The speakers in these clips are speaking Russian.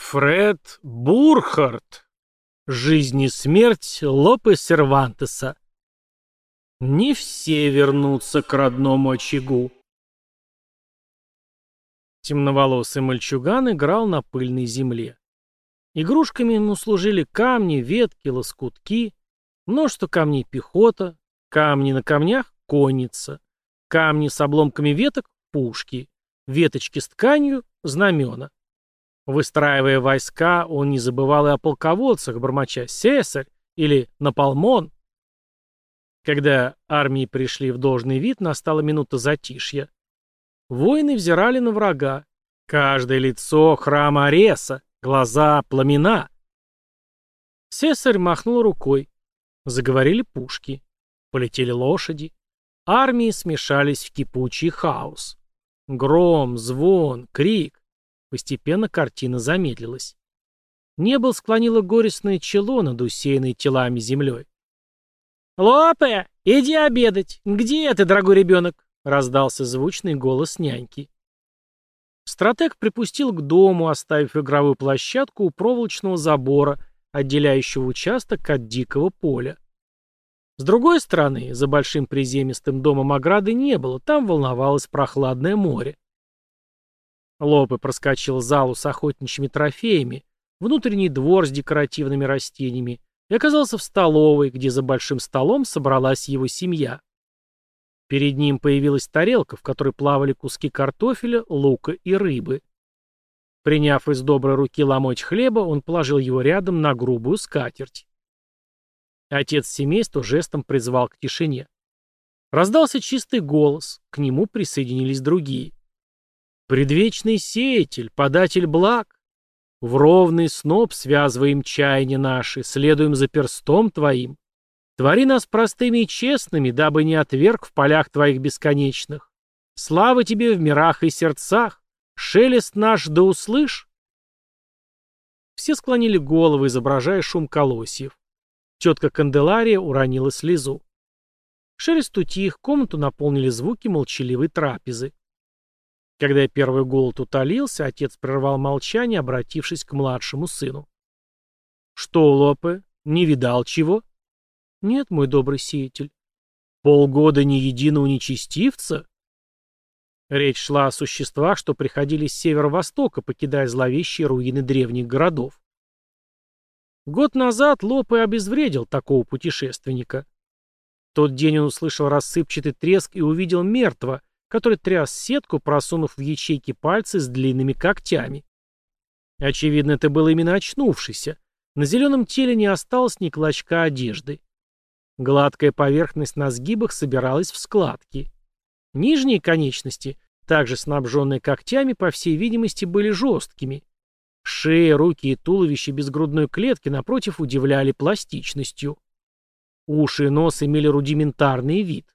Фред Бурхард. Жизнь и смерть Лопе Сервантеса. Не все вернутся к родному очагу. Темноволосый мальчуган играл на пыльной земле. Игрушками ему служили камни, ветки, лоскутки, множество камней пехота, камни на камнях — конница, камни с обломками веток — пушки, веточки с тканью — знамена. Выстраивая войска, он не забывал и о полководцах, бормоча «Сесарь» или «Наполмон». Когда армии пришли в должный вид, настала минута затишья. Воины взирали на врага. Каждое лицо храма Ареса, глаза пламена. Сесарь махнул рукой. Заговорили пушки. Полетели лошади. Армии смешались в кипучий хаос. Гром, звон, крик. Постепенно картина замедлилась. Небо склонило горестное чело над усеянной телами землей. «Лопе, иди обедать! Где ты, дорогой ребенок?» — раздался звучный голос няньки. Стратег припустил к дому, оставив игровую площадку у проволочного забора, отделяющего участок от дикого поля. С другой стороны, за большим приземистым домом ограды не было, там волновалось прохладное море. Лопе проскочил залу с охотничьими трофеями, внутренний двор с декоративными растениями и оказался в столовой, где за большим столом собралась его семья. Перед ним появилась тарелка, в которой плавали куски картофеля, лука и рыбы. Приняв из доброй руки ломоть хлеба, он положил его рядом на грубую скатерть. Отец семейства жестом призвал к тишине. Раздался чистый голос, к нему присоединились другие. Предвечный сеятель, податель благ. В ровный сноп связываем чаяния наши, следуем за перстом твоим. Твори нас простыми и честными, дабы не отверг в полях твоих бесконечных. Слава тебе в мирах и сердцах, шелест наш да услышь. Все склонили головы, изображая шум колосьев. Тетка Канделария уронила слезу. Шелест утих, комнату наполнили звуки молчаливой трапезы. Когда первый голод утолился, отец прервал молчание, обратившись к младшему сыну. «Что, Лопе, не видал чего?» «Нет, мой добрый сеятель». «Полгода ни единого нечестивца?» Речь шла о существах, что приходили с северо-востока, покидая зловещие руины древних городов. Год назад Лопе обезвредил такого путешественника. В тот день он услышал рассыпчатый треск и увидел мертвого, который тряс сетку, просунув в ячейки пальцы с длинными когтями. Очевидно, это был именно очнувшийся. На зеленом теле не осталось ни клочка одежды. Гладкая поверхность на сгибах собиралась в складки. Нижние конечности, также снабженные когтями, по всей видимости, были жесткими. Шея, руки и туловище без грудной клетки, напротив, удивляли пластичностью. Уши и нос имели рудиментарный вид.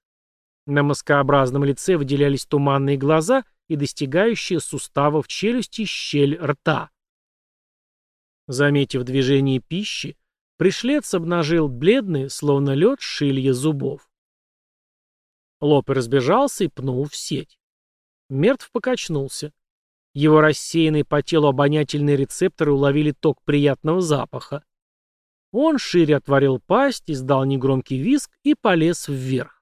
На маскообразном лице выделялись туманные глаза и достигающие суставов челюсти щель рта. Заметив движение пищи, пришлец обнажил бледные, словно лед, шилья зубов. Лопе разбежался и пнул в сеть. Мертв покачнулся. Его рассеянные по телу обонятельные рецепторы уловили ток приятного запаха. Он шире отворил пасть, издал негромкий визг и полез вверх.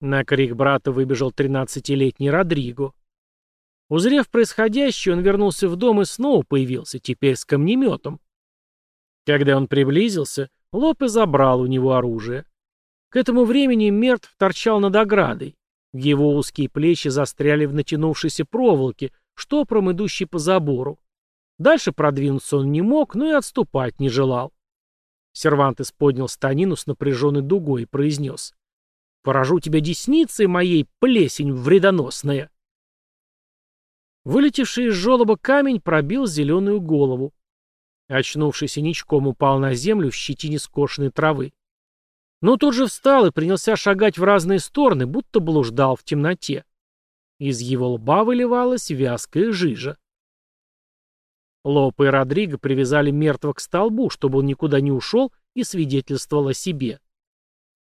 На крик брата выбежал тринадцатилетний Родриго. Узрев происходящее, он вернулся в дом и снова появился, теперь с камнеметом. Когда он приблизился, Лопе забрал у него оружие. К этому времени мертв торчал над оградой. Его узкие плечи застряли в натянувшейся проволоке, штопром идущей по забору. Дальше продвинуться он не мог, но и отступать не желал. Сервантес поднял станину с напряженной дугой и произнес. Поражу тебя десницей моей, плесень вредоносная. Вылетевший из желоба камень пробил зеленую голову. Очнувшийся ничком упал на землю в щетине скошенной травы. Но тут же встал и принялся шагать в разные стороны, будто блуждал в темноте. Из его лба выливалась вязкая жижа. Лопа и Родриго привязали мертвого к столбу, чтобы он никуда не ушел и свидетельствовал о себе.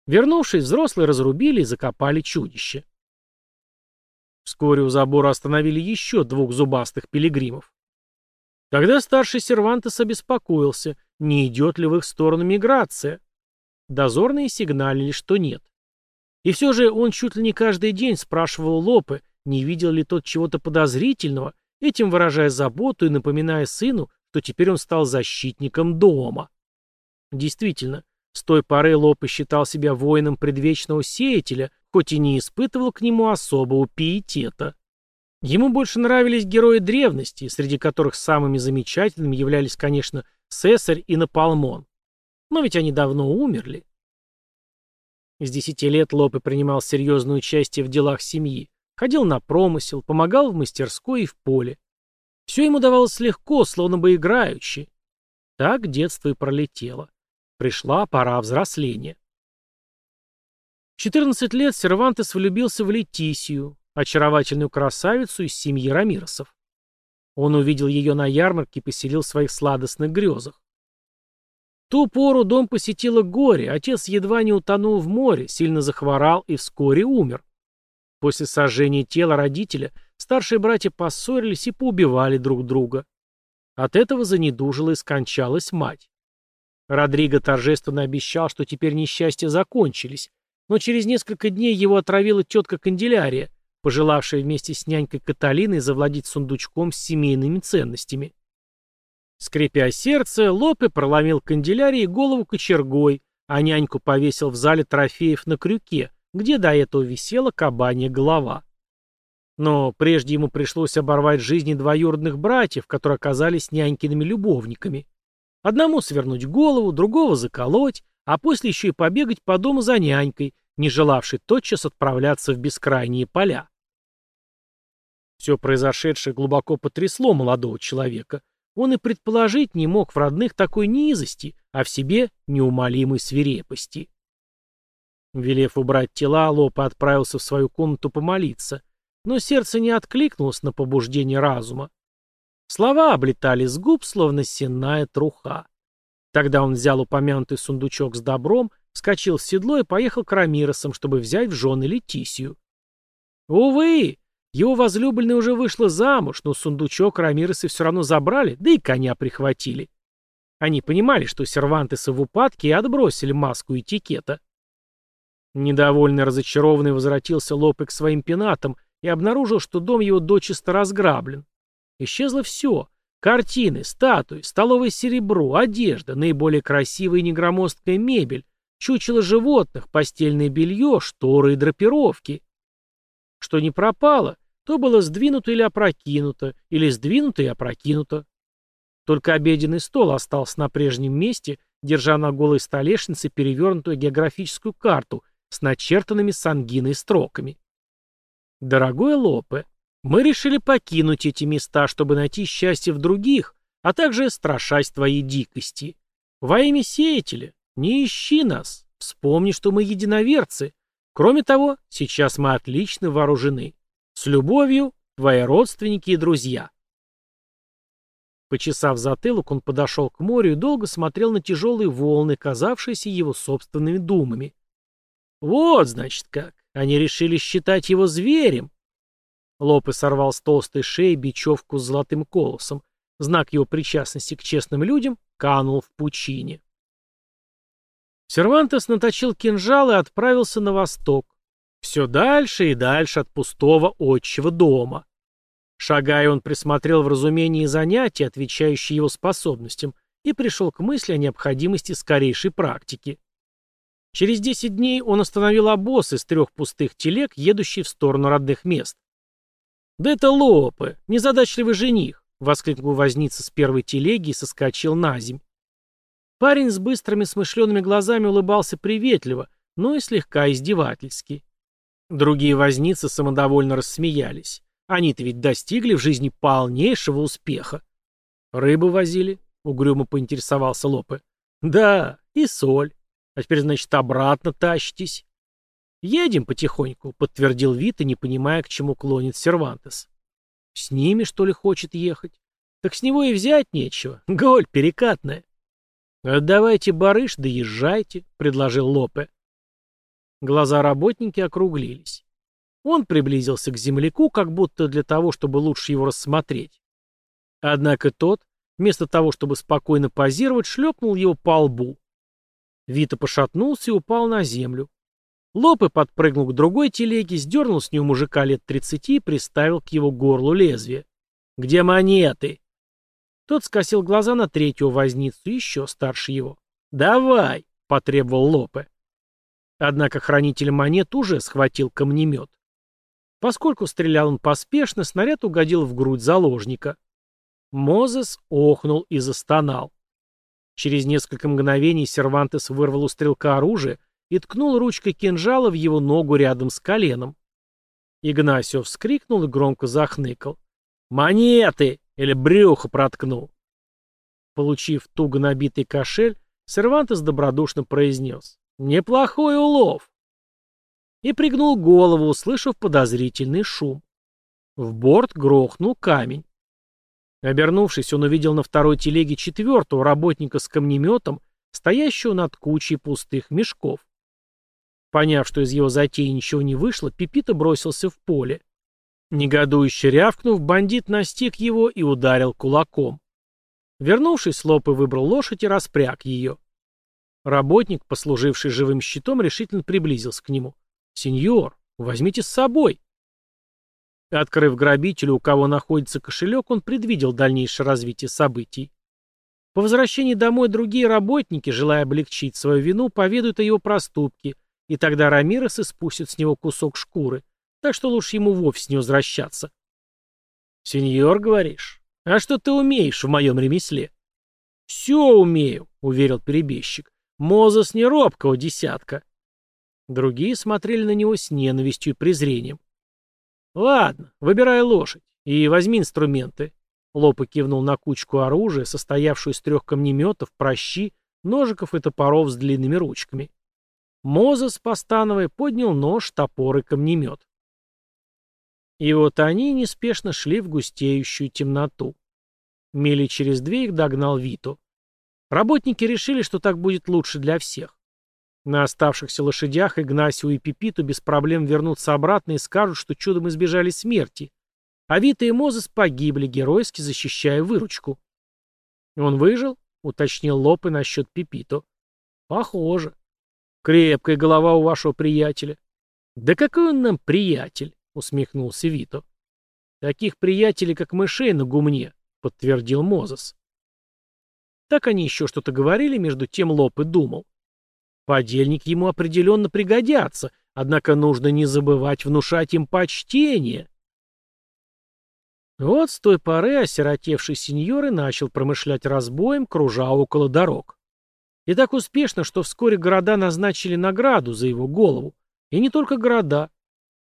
Вернувшись, взрослые разрубили и закопали чудище. Вскоре у забора остановили еще двух зубастых пилигримов. Тогда старший Сервантес обеспокоился, не идет ли в их сторону миграция. Дозорные сигналили, что нет. И все же он чуть ли не каждый день спрашивал Лопе, не видел ли тот чего-то подозрительного, этим выражая заботу и напоминая сыну, что теперь он стал защитником дома. Действительно, с той поры Лопе считал себя воином предвечного сеятеля, хоть и не испытывал к нему особого пиетета. Ему больше нравились герои древности, среди которых самыми замечательными являлись, конечно, Цесарь и Наполмон. Но ведь они давно умерли. С десяти лет Лопе принимал серьезное участие в делах семьи, ходил на промысел, помогал в мастерской и в поле. Все ему давалось легко, словно бы играючи. Так детство и пролетело. Пришла пора взросления. В 14 лет Сервантес влюбился в Летисию, очаровательную красавицу из семьи Рамиросов. Он увидел ее на ярмарке и поселил в своих сладостных грезах. Ту пору дом посетило горе, отец едва не утонул в море, сильно захворал и вскоре умер. После сожжения тела родителя старшие братья поссорились и поубивали друг друга. От этого занедужила и скончалась мать. Родриго торжественно обещал, что теперь несчастья закончились, но через несколько дней его отравила тетка Канделярия, пожелавшая вместе с нянькой Каталиной завладеть сундучком с семейными ценностями. Скрипя сердце, Лопе проломил канделярии голову кочергой, а няньку повесил в зале трофеев на крюке, где до этого висела кабанья голова. Но прежде ему пришлось оборвать жизни двоюродных братьев, которые оказались нянькиными любовниками. Одному свернуть голову, другого заколоть, а после еще и побегать по дому за нянькой, не желавший тотчас отправляться в бескрайние поля. Все произошедшее глубоко потрясло молодого человека. Он и предположить не мог в родных такой низости, а в себе неумолимой свирепости. Велев убрать тела, Лопа отправился в свою комнату помолиться, но сердце не откликнулось на побуждение разума. Слова облетали с губ, словно сенная труха. Тогда он взял упомянутый сундучок с добром, вскочил в седло и поехал к Рамиросам, чтобы взять в жены Летисию. Увы, его возлюбленная уже вышла замуж, но сундучок Рамиросы все равно забрали, да и коня прихватили. Они понимали, что сервантесы в упадке и отбросили маску этикета. Недовольный разочарованный возвратился Лопе к своим пенатам и обнаружил, что дом его дочисто разграблен. Исчезло все. Картины, статуи, столовое серебро, одежда, наиболее красивая и негромоздкая мебель, чучело животных, постельное белье, шторы и драпировки. Что не пропало, то было сдвинуто или опрокинуто, или сдвинуто и опрокинуто. Только обеденный стол остался на прежнем месте, держа на голой столешнице перевернутую географическую карту с начертанными сангиной строками. Дорогой Лопе, мы решили покинуть эти места, чтобы найти счастье в других, а также страшась твоей дикости. Во имя сеятеля, не ищи нас, вспомни, что мы единоверцы. Кроме того, сейчас мы отлично вооружены. С любовью, твои родственники и друзья. Почесав затылок, он подошел к морю и долго смотрел на тяжелые волны, казавшиеся его собственными думами. Вот, значит, как. Они решили считать его зверем. Лопе сорвал с толстой шеи бечевку с золотым колосом. Знак его причастности к честным людям канул в пучине. Сервантес наточил кинжал и отправился на восток. Все дальше и дальше от пустого отчего дома. Шагая, он присмотрел в разумении занятия, отвечающие его способностям, и пришел к мысли о необходимости скорейшей практики. Через десять дней он остановил обоз из трех пустых телег, едущий в сторону родных мест. «Да это Лопе, незадачливый жених!» — воскликнул возница с первой телеги и соскочил на земь. Парень с быстрыми смышленными глазами улыбался приветливо, но и слегка издевательски. Другие возницы самодовольно рассмеялись. Они-то ведь достигли в жизни полнейшего успеха. «Рыбу возили?» — угрюмо поинтересовался Лопе. «Да, и соль. А теперь, значит, обратно тащитесь?» «Едем потихоньку», — подтвердил Вита, не понимая, к чему клонит Сервантес. «С ними, что ли, хочет ехать? Так с него и взять нечего. Голь перекатная». «Отдавайте барыш, да езжайте», — предложил Лопе. Глаза работники округлились. Он приблизился к земляку, как будто для того, чтобы лучше его рассмотреть. Однако тот, вместо того, чтобы спокойно позировать, шлепнул его по лбу. Вита пошатнулся и упал на землю. Лопе подпрыгнул к другой телеге, сдернул с нее мужика лет тридцати и приставил к его горлу лезвие. «Где монеты?» Тот скосил глаза на третьего возницу, еще старше его. «Давай!» — потребовал Лопе. Однако хранитель монет уже схватил камнемет. Поскольку стрелял он поспешно, снаряд угодил в грудь заложника. Мозес охнул и застонал. Через несколько мгновений Сервантес вырвал у стрелка оружие и ткнул ручкой кинжала в его ногу рядом с коленом. Игнасио вскрикнул и громко захныкал. «Монеты!» или брюхо проткнул. Получив туго набитый кошель, Сервантес добродушно произнес. «Неплохой улов!» И пригнул голову, услышав подозрительный шум. В борт грохнул камень. Обернувшись, он увидел на второй телеге четвертого работника с камнеметом, стоящего над кучей пустых мешков. Поняв, что из его затеи ничего не вышло, Пипита бросился в поле. Негодующе рявкнув, бандит настиг его и ударил кулаком. Вернувшись, Лопе выбрал лошадь и распряг ее. Работник, послуживший живым щитом, решительно приблизился к нему. «Сеньор, возьмите с собой». Открыв грабителю, у кого находится кошелек, он предвидел дальнейшее развитие событий. По возвращении домой другие работники, желая облегчить свою вину, поведают о его проступке, и тогда Рамирес испустит с него кусок шкуры, так что лучше ему вовсе не возвращаться. «Сеньор, говоришь? А что ты умеешь в моем ремесле?» «Все умею», — уверил перебежчик. «Мозес не робкого десятка». Другие смотрели на него с ненавистью и презрением. «Ладно, выбирай лошадь и возьми инструменты». Лопа кивнул на кучку оружия, состоявшую из трех камнеметов, прощи, ножиков и топоров с длинными ручками. Мозес, постановая, поднял нож, топор и камнемет. И вот они неспешно шли в густеющую темноту. Мили через две их догнал Вито. Работники решили, что так будет лучше для всех. На оставшихся лошадях Игнасио и Пипиту без проблем вернутся обратно и скажут, что чудом избежали смерти. А Вита и Мозес погибли, геройски защищая выручку. «Он выжил?» — уточнил Лопе насчет Пипито. «Похоже. Крепкая голова у вашего приятеля». «Да какой он нам приятель?» усмехнулся Вито. Таких приятелей, как мышей на гумне, подтвердил Мозес. Так они еще что-то говорили, между тем Лоп и думал. Подельник ему определенно пригодятся, однако нужно не забывать внушать им почтение. Вот с той поры осиротевший сеньор и начал промышлять разбоем, кружа около дорог. И так успешно, что вскоре города назначили награду за его голову. И не только города.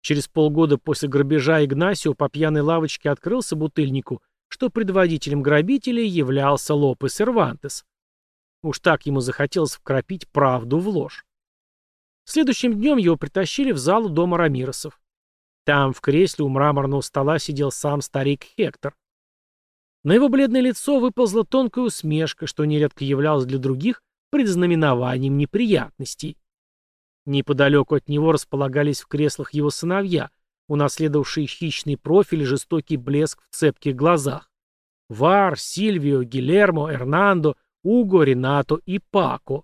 Через полгода после грабежа Игнасио по пьяной лавочке открылся бутыльнику, что предводителем грабителей являлся Лопе Сервантес. Уж так ему захотелось вкрапить правду в ложь. Следующим днем его притащили в залу дома Рамиросов. Там в кресле у мраморного стола сидел сам старик Хектор. На его бледное лицо выползла тонкая усмешка, что нередко являлось для других предзнаменованием неприятностей. Неподалеку от него располагались в креслах его сыновья, унаследовавшие хищный профиль и жестокий блеск в цепких глазах. Вар, Сильвио, Гилермо, Эрнандо, Уго, Ренато и Пако.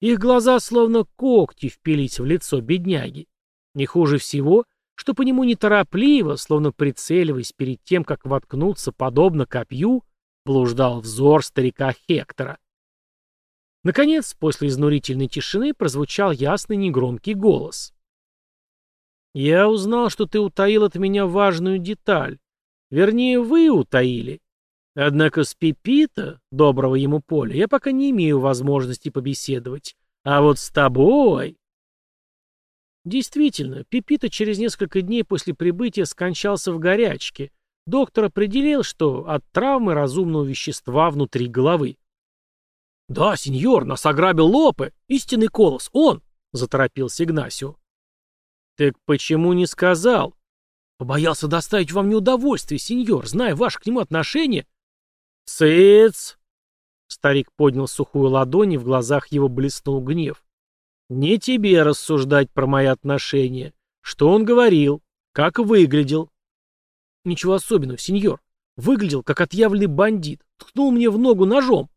Их глаза словно когти впились в лицо бедняги. Не хуже всего, что по нему неторопливо, словно прицеливаясь перед тем, как воткнуться, подобно копью, блуждал взор старика Хектора. Наконец, после изнурительной тишины прозвучал ясный негромкий голос. «Я узнал, что ты утаил от меня важную деталь. Вернее, вы утаили. Однако с Пепита, доброго ему поля, я пока не имею возможности побеседовать. А вот с тобой...» Действительно, Пепита через несколько дней после прибытия скончался в горячке. Доктор определил, что от травмы разумного вещества внутри головы. «Да, сеньор, нас ограбил Лопе, истинный колос, он!» — заторопился Игнасио. «Так почему не сказал?» «Побоялся доставить вам неудовольствие, сеньор, зная ваше к нему отношение». «Цыц!» Старик поднял сухую ладонь, и в глазах его блеснул гнев. «Не тебе рассуждать про мои отношения. Что он говорил? Как выглядел?» «Ничего особенного, сеньор. Выглядел, как отъявленный бандит. Ткнул мне в ногу ножом.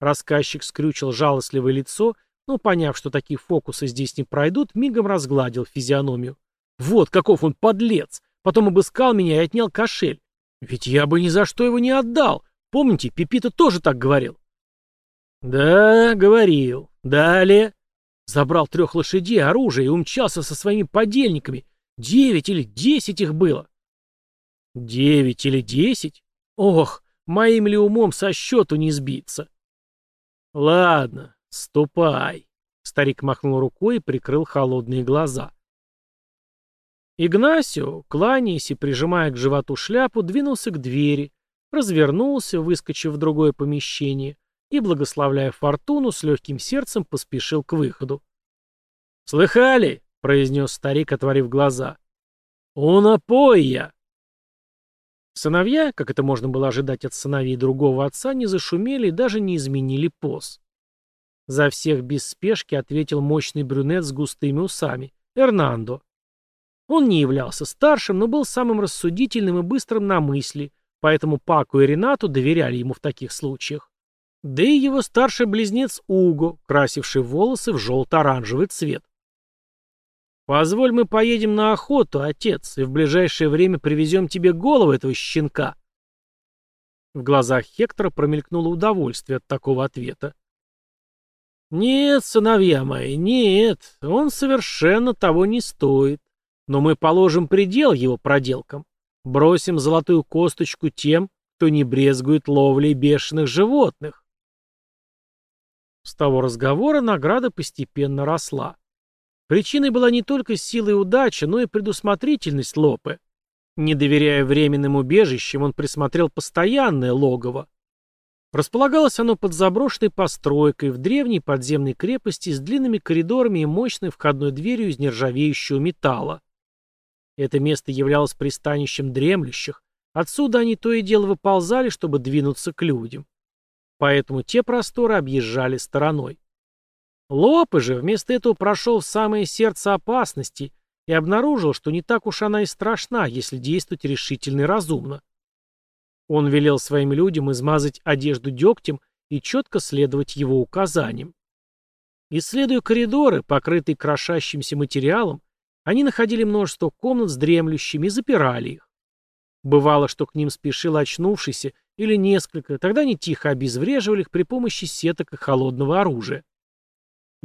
Рассказчик скрючил жалостливое лицо, но, поняв, что такие фокусы здесь не пройдут, мигом разгладил физиономию. Вот каков он подлец! Потом обыскал меня и отнял кошель. Ведь я бы ни за что его не отдал. Помните, Пепита тоже так говорил. Да, говорил. Далее. Забрал трех лошадей, оружие и умчался со своими подельниками. Девять или десять их было. Девять или десять? Ох, моим ли умом со счету не сбиться. Ладно, ступай. Старик махнул рукой и прикрыл холодные глаза. Игнасио, кланяясь и прижимая к животу шляпу, двинулся к двери, развернулся, выскочив в другое помещение, и, благословляя фортуну, с легким сердцем поспешил к выходу. «Слыхали?» — произнес старик, отворив глаза. «Унапойя!» Сыновья, как это можно было ожидать от сыновей другого отца, не зашумели и даже не изменили поз. За всех без спешки ответил мощный брюнет с густыми усами, Эрнандо. Он не являлся старшим, но был самым рассудительным и быстрым на мысли, поэтому Паку и Ренату доверяли ему в таких случаях. Да и его старший близнец Уго, красивший волосы в желто-оранжевый цвет. «Позволь, мы поедем на охоту, отец, и в ближайшее время привезем тебе голову этого щенка». В глазах Хектора промелькнуло удовольствие от такого ответа. «Нет, сыновья мои, нет, он совершенно того не стоит. Но мы положим предел его проделкам. Бросим золотую косточку тем, кто не брезгует ловлей бешеных животных». С того разговора награда постепенно росла. Причиной была не только сила и удача, но и предусмотрительность Лопе. Не доверяя временным убежищам, он присмотрел постоянное логово. Располагалось оно под заброшенной постройкой в древней подземной крепости с длинными коридорами и мощной входной дверью из нержавеющего металла. Это место являлось пристанищем дремлющих, отсюда они то и дело выползали, чтобы двинуться к людям. Поэтому те просторы объезжали стороной. Лопе же вместо этого прошел в самое сердце опасности и обнаружил, что не так уж она и страшна, если действовать решительно и разумно. Он велел своим людям измазать одежду дегтем и четко следовать его указаниям. Исследуя коридоры, покрытые крошащимся материалом, они находили множество комнат с дремлющими и запирали их. Бывало, что к ним спешил очнувшийся или несколько, тогда они тихо обезвреживали их при помощи сеток и холодного оружия.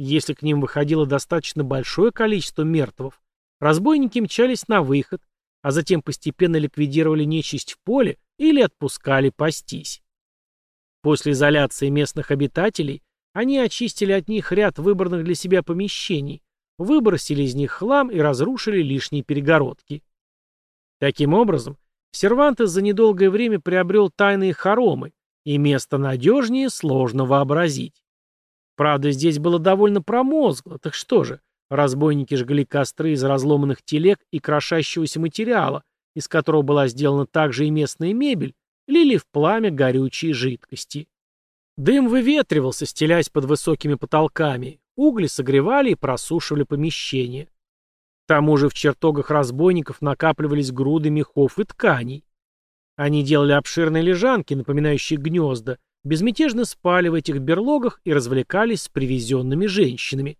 Если к ним выходило достаточно большое количество мертвых, разбойники мчались на выход, а затем постепенно ликвидировали нечисть в поле или отпускали пастись. После изоляции местных обитателей они очистили от них ряд выбранных для себя помещений, выбросили из них хлам и разрушили лишние перегородки. Таким образом, Сервантес за недолгое время приобрел тайные хоромы, и место надежнее сложно вообразить. Правда, здесь было довольно промозгло, так что же, разбойники жгли костры из разломанных телег и крошащегося материала, из которого была сделана также и местная мебель, лили в пламя горючие жидкости. Дым выветривался, стелясь под высокими потолками, угли согревали и просушивали помещение. К тому же в чертогах разбойников накапливались груды мехов и тканей. Они делали обширные лежанки, напоминающие гнезда, безмятежно спали в этих берлогах и развлекались с привезенными женщинами.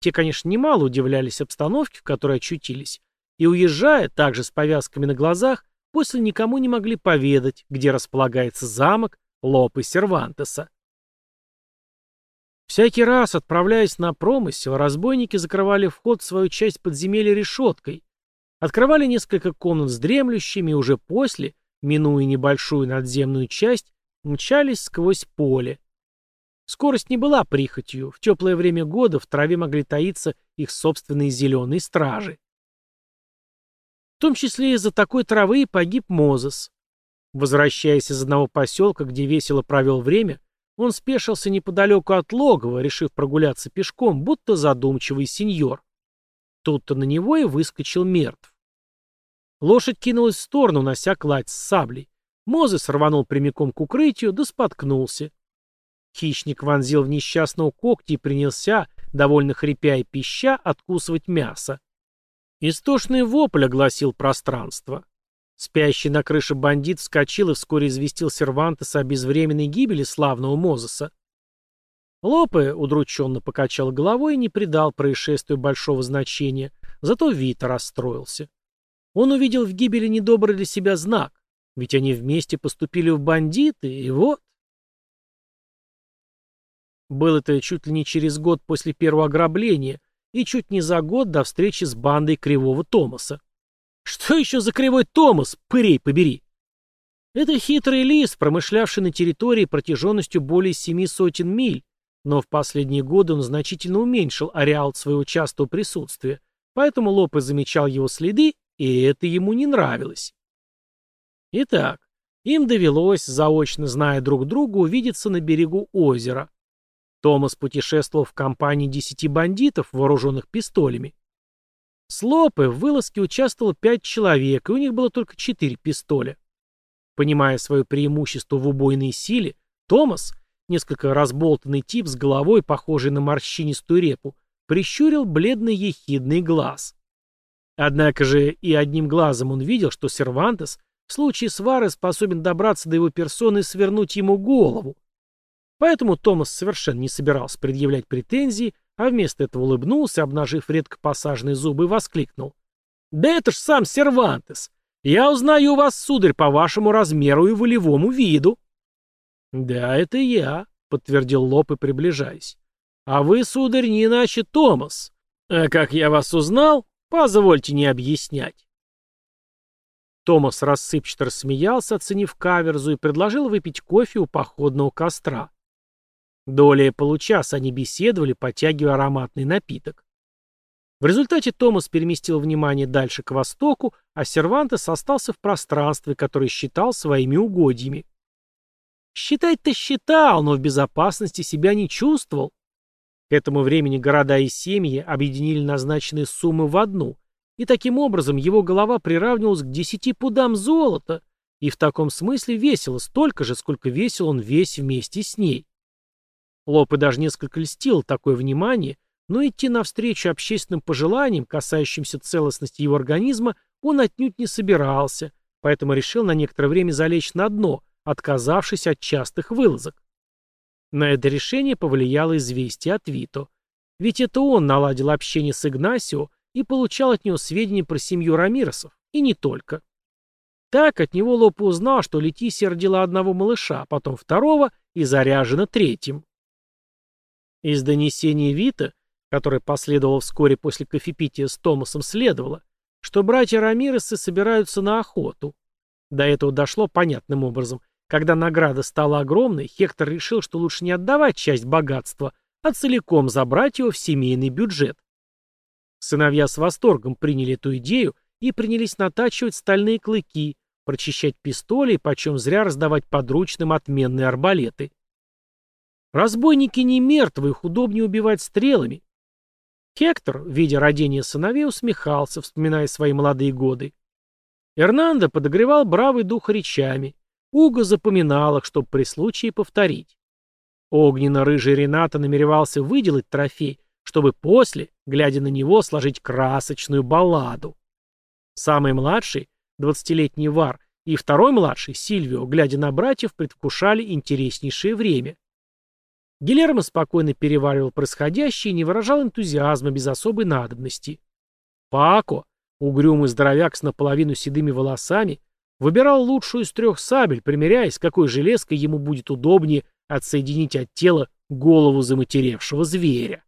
Те, конечно, немало удивлялись обстановке, в которой очутились, и, уезжая, также с повязками на глазах, после никому не могли поведать, где располагается замок Лопы Сервантеса. Всякий раз, отправляясь на промысел, разбойники закрывали вход в свою часть подземелья решеткой, открывали несколько комнат с дремлющими и уже после, минуя небольшую надземную часть, мчались сквозь поле. Скорость не была прихотью, в теплое время года в траве могли таиться их собственные зеленые стражи. В том числе из-за такой травы и погиб Мозес. Возвращаясь из одного поселка, где весело провел время, он спешился неподалеку от логова, решив прогуляться пешком, будто задумчивый сеньор. Тут-то на него и выскочил мертв. Лошадь кинулась в сторону, нося кладь с саблей. Мозес рванул прямиком к укрытию, да споткнулся. Хищник вонзил в несчастного когти и принялся, довольно хрипя и пища, откусывать мясо. Истошный вопль огласил пространство. Спящий на крыше бандит вскочил и вскоре известил Сервантеса о безвременной гибели славного Мозеса. Лопе удрученно покачал головой и не придал происшествию большого значения, зато Вита расстроился. Он увидел в гибели недобрый для себя знак, ведь они вместе поступили в бандиты, и вот... Был это чуть ли не через год после первого ограбления и чуть не за год до встречи с бандой Кривого Томаса. Что еще за Кривой Томас, пырей побери? Это хитрый лис, промышлявший на территории протяженностью более семи сотен миль, но в последние годы он значительно уменьшил ареал своего частого присутствия, поэтому Лопе замечал его следы, и это ему не нравилось. Итак, им довелось, заочно зная друг друга, увидеться на берегу озера. Томас путешествовал в компании десяти бандитов, вооруженных пистолями. С Лопе в вылазке участвовало пять человек, и у них было только четыре пистоля. Понимая свое преимущество в убойной силе, Томас, несколько разболтанный тип с головой, похожий на морщинистую репу, прищурил бледный ехидный глаз. Однако же и одним глазом он видел, что Сервантес в случае свары способен добраться до его персоны и свернуть ему голову. Поэтому Томас совершенно не собирался предъявлять претензии, а вместо этого улыбнулся, обнажив редко посаженные зубы, и воскликнул. «Да это ж сам Сервантес! Я узнаю вас, сударь, по вашему размеру и волевому виду!» «Да, это я», — подтвердил Лоп и приближаясь. «А вы, сударь, не иначе Томас. А как я вас узнал, позвольте не объяснять». Томас рассыпчато рассмеялся, оценив каверзу, и предложил выпить кофе у походного костра. Долее получаса они беседовали, подтягивая ароматный напиток. В результате Томас переместил внимание дальше к востоку, а Сервантес остался в пространстве, которое считал своими угодьями. Считать-то считал, но в безопасности себя не чувствовал. К этому времени города и семьи объединили назначенные суммы в одну, и таким образом его голова приравнивалась к десяти пудам золота, и в таком смысле весило столько же, сколько весил он весь вместе с ней. Лопе даже несколько льстил такое внимание, но идти навстречу общественным пожеланиям, касающимся целостности его организма, он отнюдь не собирался, поэтому решил на некоторое время залечь на дно, отказавшись от частых вылазок. На это решение повлияло известие от Вито. Ведь это он наладил общение с Игнасио, и получал от него сведения про семью Рамиросов, и не только. Так от него Лопа узнал, что Летисия родила одного малыша, потом второго и заряжена третьим. Из донесения Вита, которое последовало вскоре после кофепития с Томасом, следовало, что братья Рамиросы собираются на охоту. До этого дошло понятным образом. Когда награда стала огромной, Хектор решил, что лучше не отдавать часть богатства, а целиком забрать его в семейный бюджет. Сыновья с восторгом приняли эту идею и принялись натачивать стальные клыки, прочищать пистоли и почем зря раздавать подручным отменные арбалеты. Разбойники не мертвы, их удобнее убивать стрелами. Хектор, видя родение сыновей, усмехался, вспоминая свои молодые годы. Эрнандо подогревал бравый дух речами. Уго запоминал их, чтобы при случае повторить. Огненно-рыжий Рената намеревался выделать трофей, чтобы после, глядя на него, сложить красочную балладу. Самый младший, двадцатилетний Вар, и второй младший, Сильвио, глядя на братьев, предвкушали интереснейшее время. Гилермо спокойно переваривал происходящее и не выражал энтузиазма без особой надобности. Пако, угрюмый здоровяк с наполовину седыми волосами, выбирал лучшую из трех сабель, примеряясь, какой железкой ему будет удобнее отсоединить от тела голову заматеревшего зверя.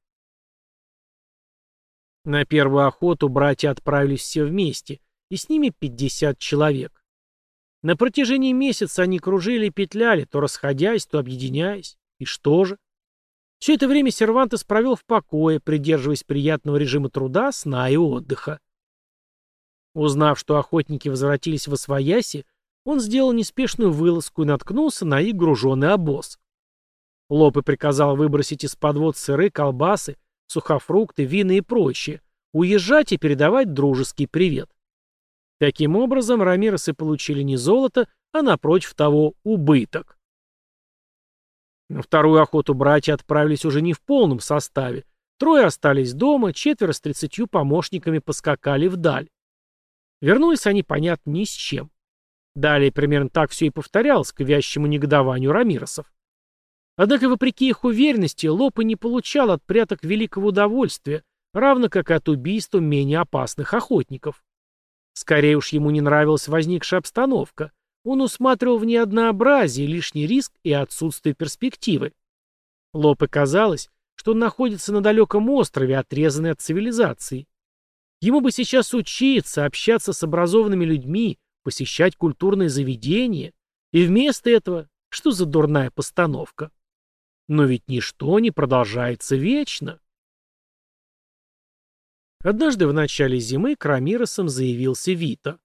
На первую охоту братья отправились все вместе, и с ними 50 человек. На протяжении месяца они кружили и петляли, то расходясь, то объединяясь. И что же? Все это время Сервантес провел в покое, придерживаясь приятного режима труда, сна и отдыха. Узнав, что охотники возвратились в Освояси, он сделал неспешную вылазку и наткнулся на их груженный обоз. Лопы приказал выбросить из подвод сыры, колбасы, сухофрукты, вина и прочее, уезжать и передавать дружеский привет. Таким образом, Рамиросы получили не золото, а напротив того убыток. На вторую охоту братья отправились уже не в полном составе. Трое остались дома, четверо с тридцатью помощниками поскакали вдаль. Вернулись они, понятно, ни с чем. Далее примерно так все и повторялось к вящему негодованию Рамиросов. Однако, вопреки их уверенности, Лопа не получал от пряток великого удовольствия, равно как и от убийства менее опасных охотников. Скорее уж ему не нравилась возникшая обстановка. Он усматривал в ней лишний риск и отсутствие перспективы. Лопе казалось, что он находится на далеком острове, отрезанный от цивилизации. Ему бы сейчас учиться, общаться с образованными людьми, посещать культурные заведения. И вместо этого, что за дурная постановка? Но ведь ничто не продолжается вечно. Однажды в начале зимы к Рамиросам заявился Вита.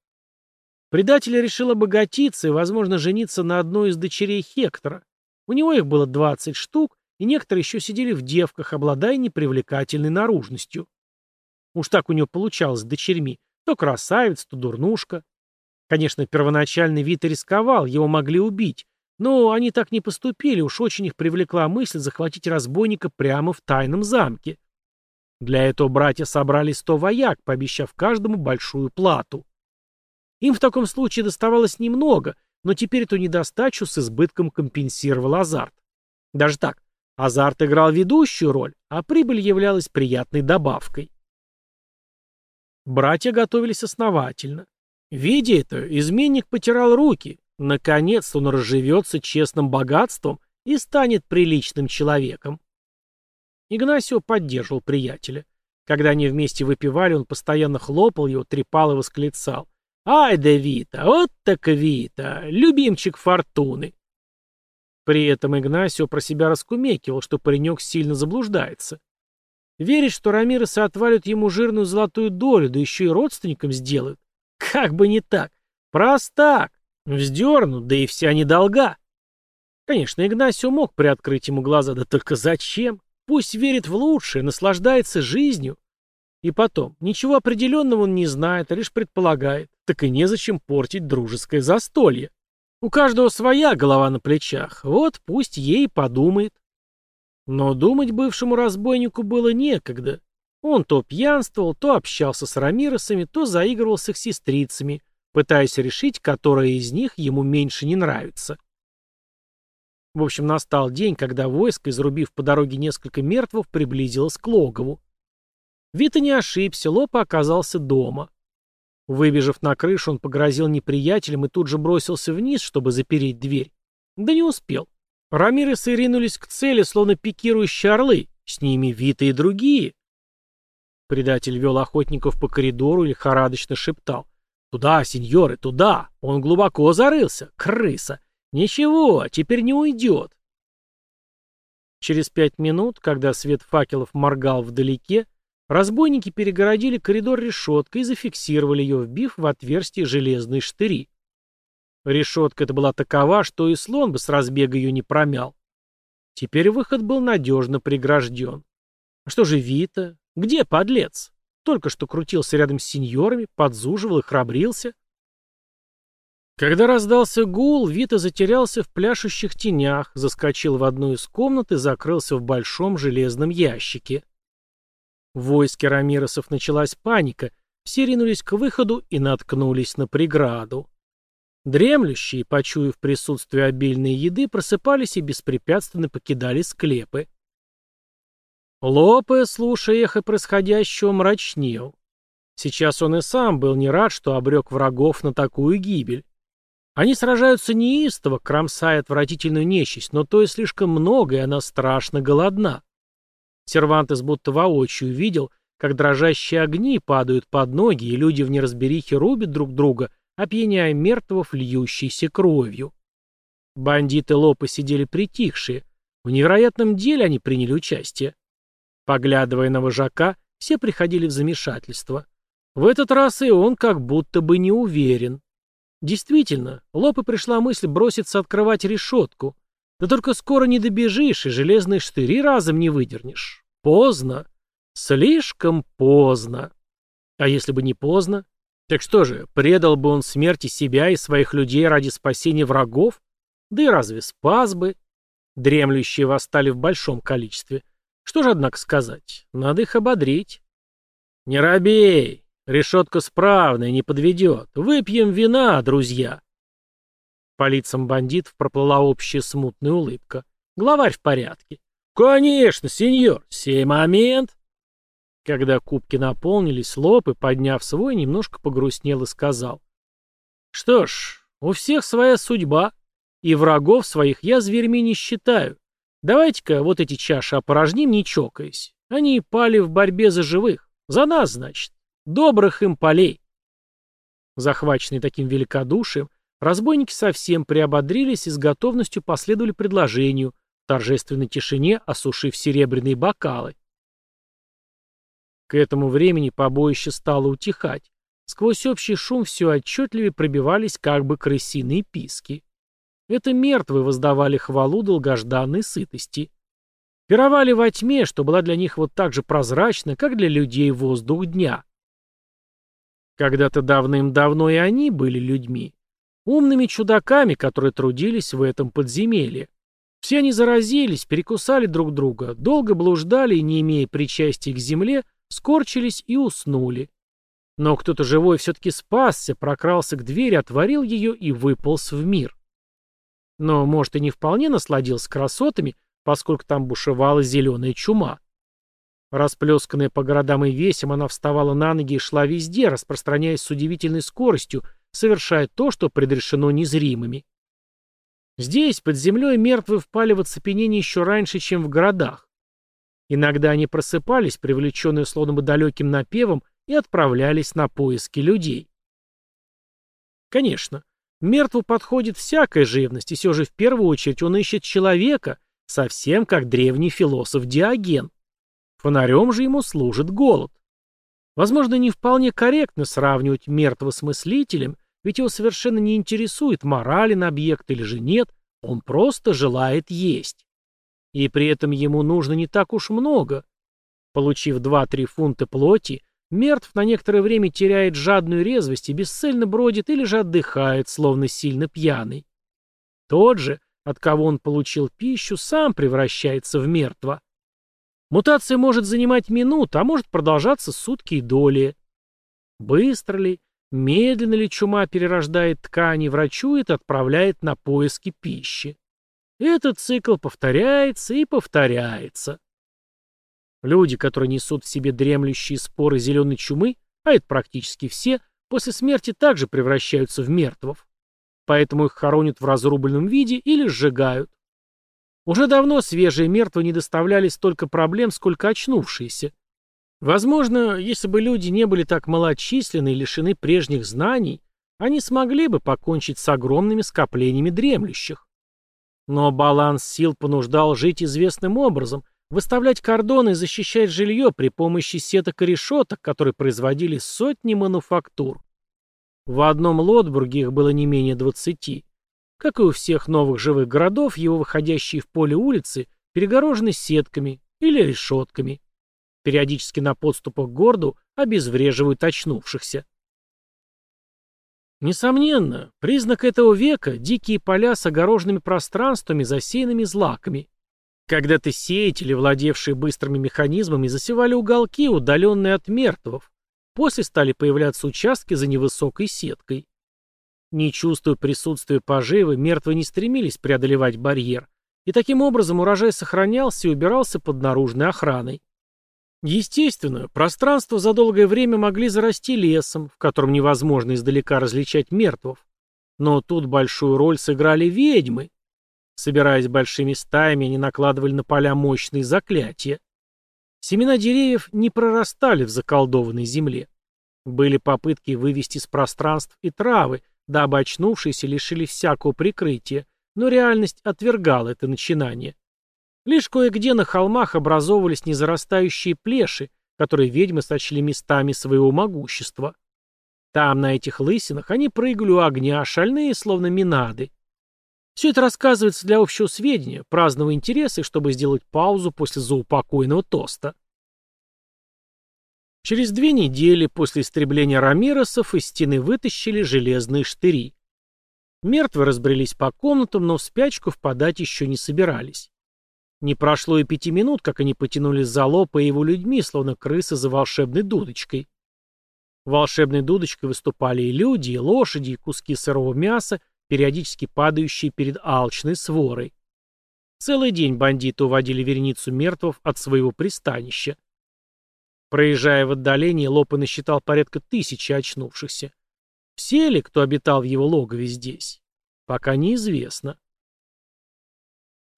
Предатель решил обогатиться и, возможно, жениться на одной из дочерей Хектора. У него их было 20 штук, и некоторые еще сидели в девках, обладая непривлекательной наружностью. Уж так у него получалось с дочерьми. То красавец, то дурнушка. Конечно, первоначальный вид рисковал, его могли убить. Но они так не поступили, уж очень их привлекла мысль захватить разбойника прямо в тайном замке. Для этого братья собрали сто вояк, пообещав каждому большую плату. Им в таком случае доставалось немного, но теперь эту недостачу с избытком компенсировал азарт. Даже так, азарт играл ведущую роль, а прибыль являлась приятной добавкой. Братья готовились основательно. Видя это, изменник потирал руки. Наконец он разживется честным богатством и станет приличным человеком. Игнасио поддерживал приятеля. Когда они вместе выпивали, он постоянно хлопал его, трепал и восклицал. «Ай да Вита! Вот так Вита! Любимчик фортуны!» При этом Игнасио про себя раскумекивал, что паренек сильно заблуждается. Верит, что Рамиросы отвалят ему жирную золотую долю, да еще и родственникам сделают. Как бы не так. Простак. Вздернут, да и вся недолга. Конечно, Игнасио мог приоткрыть ему глаза, да только зачем? Пусть верит в лучшее, наслаждается жизнью. И потом, ничего определенного он не знает, а лишь предполагает. Так и незачем портить дружеское застолье. У каждого своя голова на плечах, вот пусть ей подумает. Но думать бывшему разбойнику было некогда. Он то пьянствовал, то общался с рамиросами, то заигрывал с их сестрицами, пытаясь решить, которая из них ему меньше не нравится. В общем, настал день, когда войско, изрубив по дороге несколько мертвых, приблизилось к логову. Вита не ошибся, Лопа оказался дома. Выбежав на крышу, он погрозил неприятелям и тут же бросился вниз, чтобы запереть дверь. Да не успел. Рамиресы ринулись к цели, словно пикирующие орлы. С ними Вита и другие. Предатель вел охотников по коридору и лихорадочно шептал. «Туда, сеньоры, туда! Он глубоко зарылся! Крыса! Ничего, теперь не уйдет!» Через пять минут, когда свет факелов моргал вдалеке, разбойники перегородили коридор решеткой и зафиксировали ее, вбив в отверстие железные штыри. Решетка эта была такова, что и слон бы с разбега ее не промял. Теперь выход был надежно прегражден. А что же Вита? Где подлец? Только что крутился рядом с сеньорами, подзуживал и храбрился. Когда раздался гул, Вита затерялся в пляшущих тенях, заскочил в одну из комнат и закрылся в большом железном ящике. В войске Рамиросов началась паника, все ринулись к выходу и наткнулись на преграду. Дремлющие, почуяв присутствие обильной еды, просыпались и беспрепятственно покидали склепы. Лопе, слушая эхо происходящего, мрачнел. Сейчас он и сам был не рад, что обрек врагов на такую гибель. Они сражаются неистово, кромсая отвратительную нечисть, но то и слишком много, и она страшно голодна. Сервантес будто воочию видел, как дрожащие огни падают под ноги, и люди в неразберихе рубят друг друга, опьяняя мертвов, льющейся кровью. Бандиты Лопы сидели притихшие. В невероятном деле они приняли участие. Поглядывая на вожака, все приходили в замешательство. В этот раз и он как будто бы не уверен. Действительно, Лопе пришла мысль броситься открывать решетку. Да только скоро не добежишь, и железные штыри разом не выдернешь. Поздно. Слишком поздно. А если бы не поздно? Так что же, предал бы он смерти себя и своих людей ради спасения врагов? Да и разве спас бы? Дремлющие восстали в большом количестве. Что же, однако, сказать? Надо их ободрить. «Не робей! Решетка справная, не подведет. Выпьем вина, друзья!» По лицам бандитов проплыла общая смутная улыбка. Главарь в порядке. «Конечно, сеньор, сей момент!» Когда кубки наполнились, Лоб и, подняв свой, немножко погрустнел и сказал. «Что ж, у всех своя судьба, и врагов своих я зверьми не считаю. Давайте-ка вот эти чаши опорожним, не чокаясь. Они пали в борьбе за живых. За нас, значит. Добрых им полей!» Захваченные таким великодушием, разбойники совсем приободрились и с готовностью последовали предложению, в торжественной тишине осушив серебряные бокалы. К этому времени побоище стало утихать. Сквозь общий шум все отчетливее пробивались как бы крысиные писки. Это мертвые воздавали хвалу долгожданной сытости. Пировали во тьме, что была для них вот так же прозрачна, как для людей воздух дня. Когда-то давным-давно и они были людьми. Умными чудаками, которые трудились в этом подземелье. Все они заразились, перекусали друг друга, долго блуждали и, не имея причастия к земле, скорчились и уснули. Но кто-то живой все-таки спасся, прокрался к двери, отворил ее и выполз в мир. Но, может, и не вполне насладился красотами, поскольку там бушевала зеленая чума. Расплесканная по городам и весям, она вставала на ноги и шла везде, распространяясь с удивительной скоростью, совершая то, что предрешено незримыми. Здесь, под землей, мертвые впали в оцепенение еще раньше, чем в городах. Иногда они просыпались, привлеченные словно бы далеким напевом, и отправлялись на поиски людей. Конечно, мертву подходит всякая живность, и все же в первую очередь он ищет человека, совсем как древний философ Диоген. Фонарем же ему служит голод. Возможно, не вполне корректно сравнивать мертвого с мыслителем, ведь его совершенно не интересует, морален объект или же нет, он просто желает есть. И при этом ему нужно не так уж много. Получив 2-3 фунта плоти, мертв на некоторое время теряет жадную резвость и бесцельно бродит или же отдыхает, словно сильно пьяный. Тот же, от кого он получил пищу, сам превращается в мертва. Мутация может занимать минут, а может продолжаться сутки и доли. Быстро ли, медленно ли чума перерождает ткани, врачует, отправляет на поиски пищи. Этот цикл повторяется и повторяется. Люди, которые несут в себе дремлющие споры зеленой чумы, а это практически все, после смерти также превращаются в мертвов. Поэтому их хоронят в разрубленном виде или сжигают. Уже давно свежие мертвые не доставляли столько проблем, сколько очнувшиеся. Возможно, если бы люди не были так малочисленны и лишены прежних знаний, они смогли бы покончить с огромными скоплениями дремлющих. Но баланс сил понуждал жить известным образом, выставлять кордоны и защищать жилье при помощи сеток и решеток, которые производили сотни мануфактур. В одном Лотбурге их было не менее двадцати. Как и у всех новых живых городов, его выходящие в поле улицы перегорожены сетками или решетками. Периодически на подступах к городу обезвреживают очнувшихся. Несомненно, признак этого века – дикие поля с огороженными пространствами, засеянными злаками. Когда-то сеятели, владевшие быстрыми механизмами, засевали уголки, удаленные от мертвов. После стали появляться участки за невысокой сеткой. Не чувствуя присутствия поживы, мертвые не стремились преодолевать барьер, и таким образом урожай сохранялся и убирался под наружной охраной. Естественно, пространство за долгое время могли зарасти лесом, в котором невозможно издалека различать мертвов. Но тут большую роль сыграли ведьмы. Собираясь большими стаями, они накладывали на поля мощные заклятия. Семена деревьев не прорастали в заколдованной земле. Были попытки вывести из пространств и травы, дабы очнувшиеся лишили всякого прикрытия, но реальность отвергала это начинание. Лишь кое-где на холмах образовывались незарастающие плеши, которые ведьмы сочли местами своего могущества. Там, на этих лысинах, они прыгали у огня, шальные, словно минады. Все это рассказывается для общего сведения, праздного интереса, чтобы сделать паузу после заупокойного тоста. Через две недели после истребления Рамиросов из стены вытащили железные штыри. Мертвые разбрелись по комнатам, но в спячку впадать еще не собирались. Не прошло и пяти минут, как они потянулись за лопа и его людьми, словно крысы за волшебной дудочкой. Волшебной дудочкой выступали и люди, и лошади, и куски сырого мяса, периодически падающие перед алчной сворой. Целый день бандиты уводили вереницу мертвов от своего пристанища. Проезжая в отдалении, Лопе насчитал порядка тысячи очнувшихся. Все ли, кто обитал в его логове здесь? Пока неизвестно.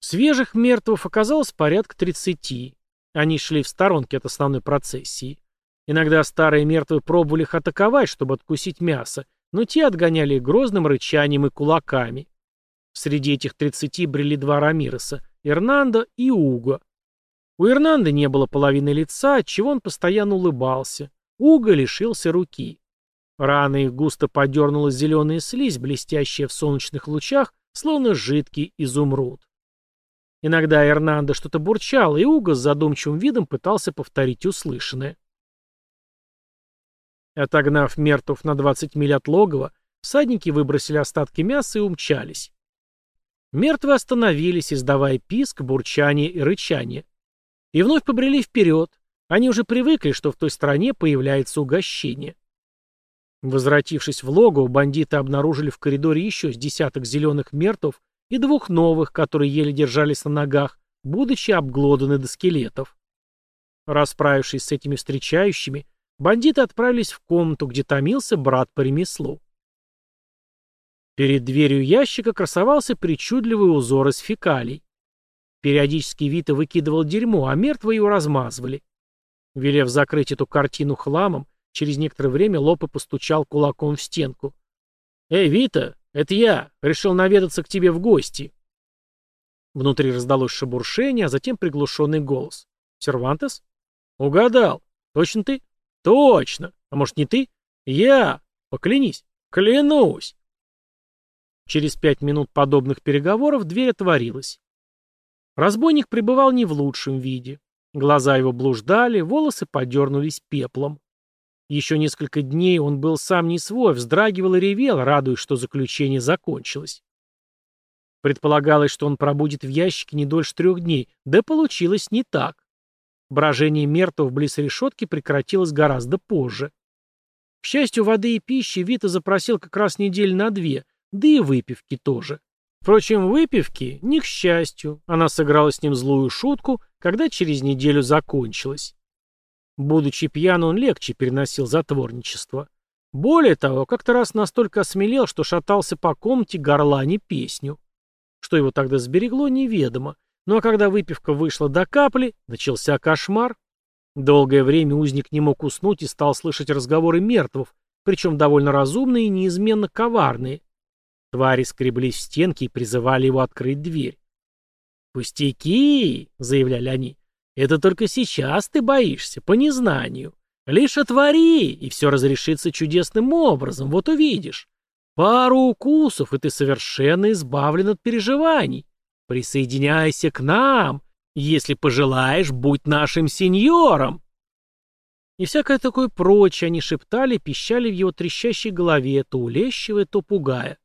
Свежих мертвых оказалось порядка 30. Они шли в сторонке от основной процессии. Иногда старые мертвые пробовали их атаковать, чтобы откусить мясо, но те отгоняли их грозным рычанием и кулаками. Среди этих 30 брели два Рамиреса – Эрнандо и Уго. У Эрнандо не было половины лица, отчего он постоянно улыбался. Уго лишился руки. Рана их густо подернула зеленая слизь, блестящая в солнечных лучах, словно жидкий изумруд. Иногда Эрнандо что-то бурчал, и Уго с задумчивым видом пытался повторить услышанное. Отогнав мертвов на 20 миль от логова, всадники выбросили остатки мяса и умчались. Мертвые остановились, издавая писк, бурчание и рычание. И вновь побрели вперед. Они уже привыкли, что в той стране появляется угощение. Возвратившись в логово, бандиты обнаружили в коридоре еще с десяток зеленых мертвов и двух новых, которые еле держались на ногах, будучи обглоданы до скелетов. Расправившись с этими встречающими, бандиты отправились в комнату, где томился брат по ремеслу. Перед дверью ящика красовался причудливый узор из фекалий. Периодически Вита выкидывал дерьмо, а мертвые его размазывали. Велев закрыть эту картину хламом, через некоторое время Лопе постучал кулаком в стенку. «Эй, Вита, это я. Решил наведаться к тебе в гости». Внутри раздалось шебуршение, а затем приглушенный голос. «Сервантес?» «Угадал. Точно ты?» «Точно. А может, не ты?» «Я. Поклянись». «Клянусь». Через пять минут подобных переговоров дверь отворилась. Разбойник пребывал не в лучшем виде. Глаза его блуждали, волосы подернулись пеплом. Еще несколько дней он был сам не свой, вздрагивал и ревел, радуясь, что заключение закончилось. Предполагалось, что он пробудет в ящике не дольше трех дней, да получилось не так. Брожение мертвых близ решетки прекратилось гораздо позже. К счастью, воды и пищи Вита запросил как раз недель на две, да и выпивки тоже. Впрочем, выпивки, не к счастью, она сыграла с ним злую шутку, когда через неделю закончилась. Будучи пьян, он легче переносил затворничество. Более того, как-то раз настолько осмелел, что шатался по комнате горлани песню. Что его тогда сберегло, неведомо. Ну а когда выпивка вышла до капли, начался кошмар. Долгое время узник не мог уснуть и стал слышать разговоры мертвых, причем довольно разумные и неизменно коварные. Твари скреблись в стенки и призывали его открыть дверь. «Пустяки!» — заявляли они. «Это только сейчас ты боишься, по незнанию. Лишь отвори, и все разрешится чудесным образом, вот увидишь. Пару укусов, и ты совершенно избавлен от переживаний. Присоединяйся к нам. Если пожелаешь, будь нашим сеньором!» И всякое такое прочее они шептали, пищали в его трещащей голове, то улещивая, то пугая.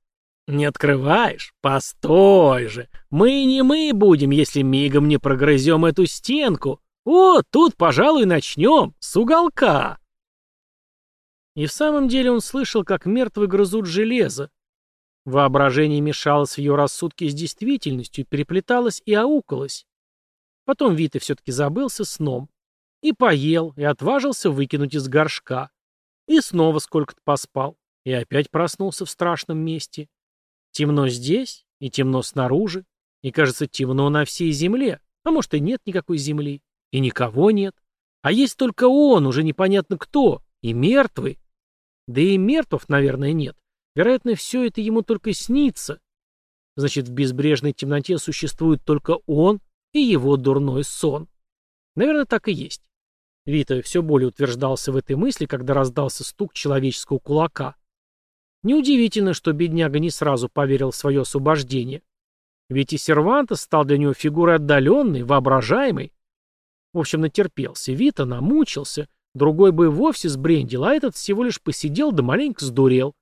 «Не открываешь? Постой же! Мы не мы будем, если мигом не прогрызем эту стенку. О, тут, пожалуй, начнем. С уголка!» И в самом деле он слышал, как мертвые грызут железо. Воображение мешалось в ее рассудке с действительностью, переплеталось и аукалось. Потом Вита все-таки забылся сном. И поел, и отважился выкинуть из горшка. И снова сколько-то поспал. И опять проснулся в страшном месте. Темно здесь и темно снаружи, и, кажется, темно на всей земле, а может и нет никакой земли, и никого нет. А есть только он, уже непонятно кто, и мертвый. Да и мертвов, наверное, нет. Вероятно, все это ему только снится. Значит, в безбрежной темноте существует только он и его дурной сон. Наверное, так и есть. Вита все более утверждался в этой мысли, когда раздался стук человеческого кулака. Неудивительно, что бедняга не сразу поверил в свое освобождение. Ведь и Сервантес стал для него фигурой отдаленной, воображаемой. В общем, натерпелся. Вита намучился. Другой бы вовсе сбрендил, а этот всего лишь посидел да маленько сдурел.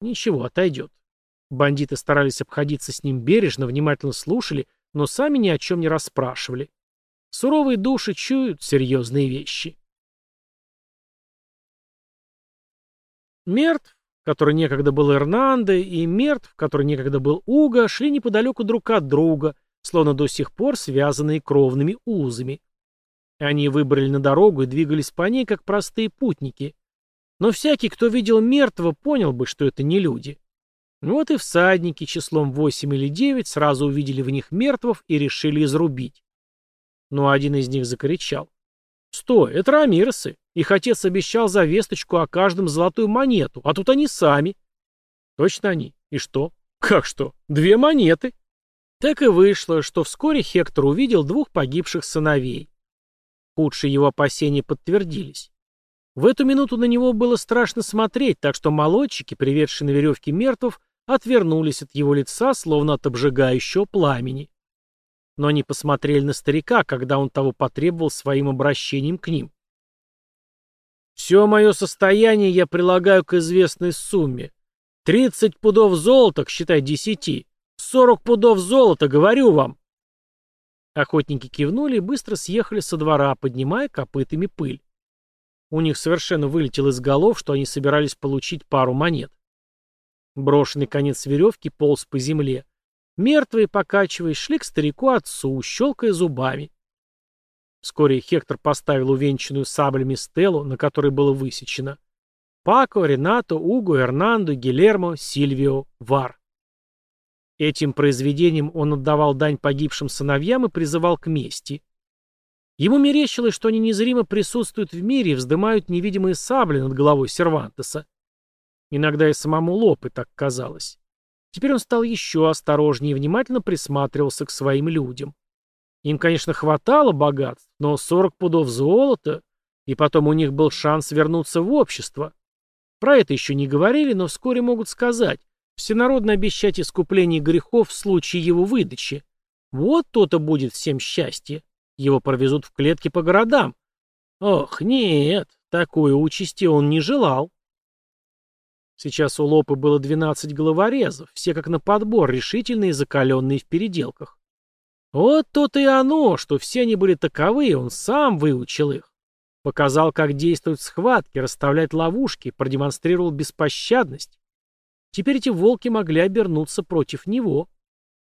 Ничего, отойдет. Бандиты старались обходиться с ним бережно, внимательно слушали, но сами ни о чем не расспрашивали. Суровые души чуют серьезные вещи. Мертв который некогда был Эрнандо, и Мертв, который некогда был Уга, шли неподалеку друг от друга, словно до сих пор связанные кровными узами. Они выбрали на дорогу и двигались по ней, как простые путники. Но всякий, кто видел мертвого, понял бы, что это не люди. Вот и всадники числом восемь или девять сразу увидели в них мертвов и решили изрубить. Но один из них закричал. «Стой, это рамирсы. Их отец обещал за весточку о каждом золотую монету, а тут они сами». «Точно они? И что?» «Как что? Две монеты». Так и вышло, что вскоре Хектор увидел двух погибших сыновей. Худшие его опасения подтвердились. В эту минуту на него было страшно смотреть, так что молодчики, приведшие на веревке мертвов, отвернулись от его лица, словно от обжигающего пламени. Но они посмотрели на старика, когда он того потребовал своим обращением к ним. «Все мое состояние я прилагаю к известной сумме. Тридцать пудов золота, считай десяти. Сорок пудов золота, говорю вам!» Охотники кивнули и быстро съехали со двора, поднимая копытами пыль. У них совершенно вылетело из голов, что они собирались получить пару монет. Брошенный конец веревки полз по земле. Мертвые, покачиваясь, шли к старику отцу, щелкая зубами. Вскоре Хектор поставил увенчанную саблями стелу, на которой было высечено Пако, Ренато, Уго, Эрнандо, Гилермо, Сильвио, Вар. Этим произведением он отдавал дань погибшим сыновьям и призывал к мести. Ему мерещилось, что они незримо присутствуют в мире и вздымают невидимые сабли над головой Сервантеса. Иногда и самому Лопе так казалось. Теперь он стал еще осторожнее и внимательно присматривался к своим людям. Им, конечно, хватало богатств, но 40 пудов золота, и потом у них был шанс вернуться в общество. Про это еще не говорили, но вскоре могут сказать, всенародно обещать искупление грехов в случае его выдачи. Вот то-то будет всем счастье. Его провезут в клетки по городам. Ох, нет, такой участи он не желал. Сейчас у Лопы было 12 головорезов, все как на подбор, решительные и закаленные в переделках. Вот то-то и оно, что все они были таковы, он сам выучил их. Показал, как действовать в схватке, расставлять ловушки, продемонстрировал беспощадность. Теперь эти волки могли обернуться против него.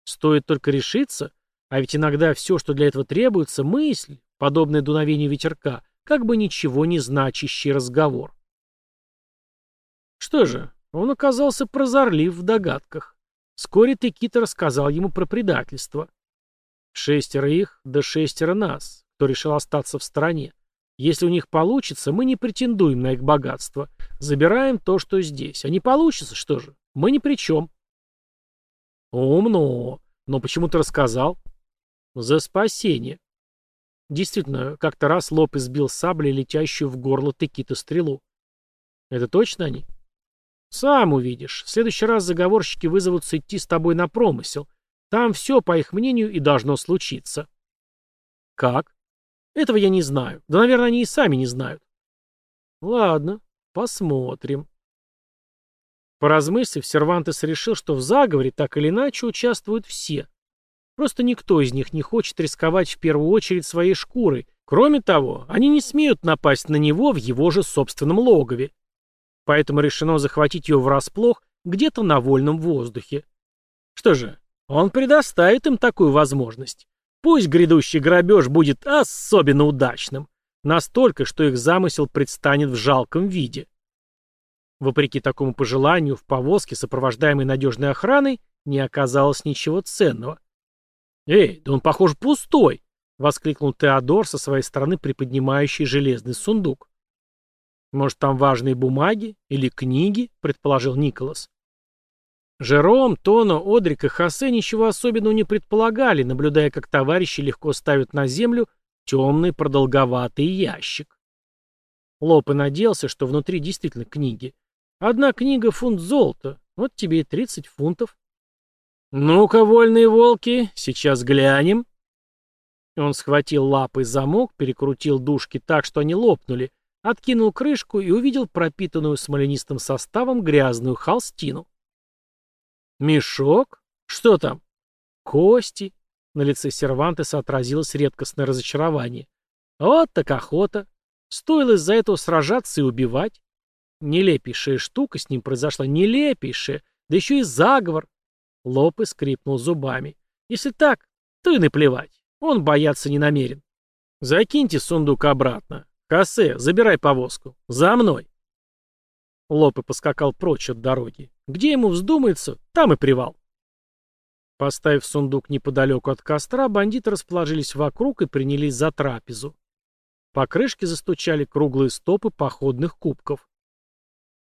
Стоит только решиться, а ведь иногда все, что для этого требуется, мысль, подобное дуновению ветерка, как бы ничего не значащий разговор. Что же, он оказался прозорлив в догадках. Вскоре Текита рассказал ему про предательство. Шестеро их, да шестеро нас, кто решил остаться в стороне. Если у них получится, мы не претендуем на их богатство. Забираем то, что здесь. А не получится, что же? Мы ни при чем. Умно. Но почему ты рассказал? За спасение. Действительно, как-то раз лоб избил саблей, летящую в горло Текита стрелу. Это точно они? Сам увидишь. В следующий раз заговорщики вызовутся идти с тобой на промысел. Там все, по их мнению, и должно случиться. Как? Этого я не знаю. Да, наверное, они и сами не знают. Ладно, посмотрим. Поразмыслив, Сервантес решил, что в заговоре так или иначе участвуют все. Просто никто из них не хочет рисковать в первую очередь своей шкурой. Кроме того, они не смеют напасть на него в его же собственном логове. Поэтому решено захватить ее врасплох где-то на вольном воздухе. Что же, он предоставит им такую возможность. Пусть грядущий грабеж будет особенно удачным. Настолько, что их замысел предстанет в жалком виде. Вопреки такому пожеланию, в повозке, сопровождаемой надежной охраной, не оказалось ничего ценного. «Эй, да он, похож, пустой!» — воскликнул Теодор со своей стороны, приподнимающий железный сундук. «Может, там важные бумаги или книги?» — предположил Николас. Жером, Тоно, Одрик и Хосе ничего особенного не предполагали, наблюдая, как товарищи легко ставят на землю темный продолговатый ящик. Лопе надеялся, что внутри действительно книги. Одна книга — фунт золота. Вот тебе и тридцать фунтов. «Ну-ка, вольные волки, сейчас глянем». Он схватил лапой замок, перекрутил дужки так, что они лопнули, откинул крышку и увидел пропитанную смоленистым составом грязную холстину. «Мешок? Что там?» «Кости». На лице Сервантеса отразилось редкостное разочарование. «Вот так охота. Стоило из-за этого сражаться и убивать. Нелепейшая штука с ним произошла, нелепейшая, да еще и заговор. Лопе скрипнул зубами. Если так, то и наплевать. Он бояться не намерен. Закиньте сундук обратно. Хосе, забирай повозку. За мной. Лопе поскакал прочь от дороги. Где ему вздумается, там и привал. Поставив сундук неподалеку от костра, бандиты расположились вокруг и принялись за трапезу. По крышке застучали круглые стопы походных кубков.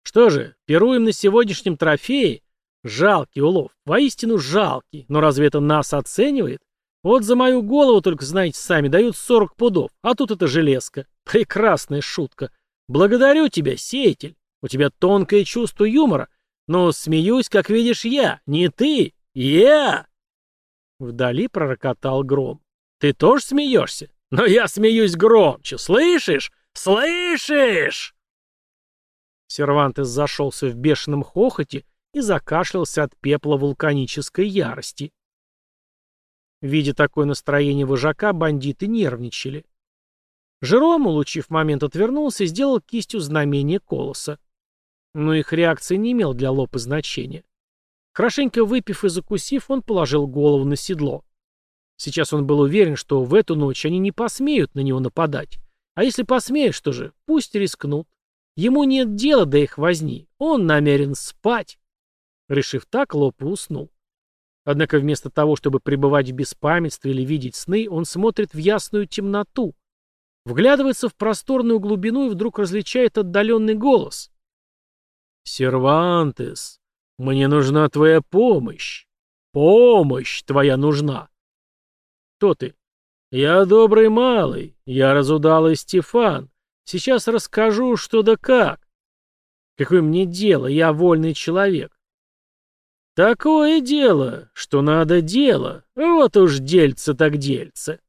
Что же, пируем на сегодняшнем трофее? Жалкий улов, воистину жалкий, но разве это нас оценивает? Вот за мою голову только, знаете, сами дают 40 пудов, а тут это железка. Прекрасная шутка. Благодарю тебя, сеятель. У тебя тонкое чувство юмора. Но смеюсь, как видишь, я, не ты. «Я!» Вдали пророкотал гром. «Ты тоже смеешься? Но я смеюсь громче, слышишь? Слышишь?» Сервантес зашелся в бешеном хохоте и закашлялся от пепла вулканической ярости. Видя такое настроение вожака, бандиты нервничали. Жером, улучив момент, отвернулся и сделал кистью знамение колоса. Но их реакция не имела для Лопы значения. Хорошенько выпив и закусив, он положил голову на седло. Сейчас он был уверен, что в эту ночь они не посмеют на него нападать. А если посмеют, что же, пусть рискнут. Ему нет дела до их возни, он намерен спать. Решив так, Лопа уснул. Однако вместо того, чтобы пребывать в беспамятстве или видеть сны, он смотрит в ясную темноту, вглядывается в просторную глубину и вдруг различает отдаленный голос. «Сервантес, мне нужна твоя помощь. Помощь твоя нужна. Кто ты? Я добрый малый, я разудалый Стефан. Сейчас расскажу, что да как. Какое мне дело, я вольный человек. Такое дело, что надо дело. Вот уж дельце так дельце.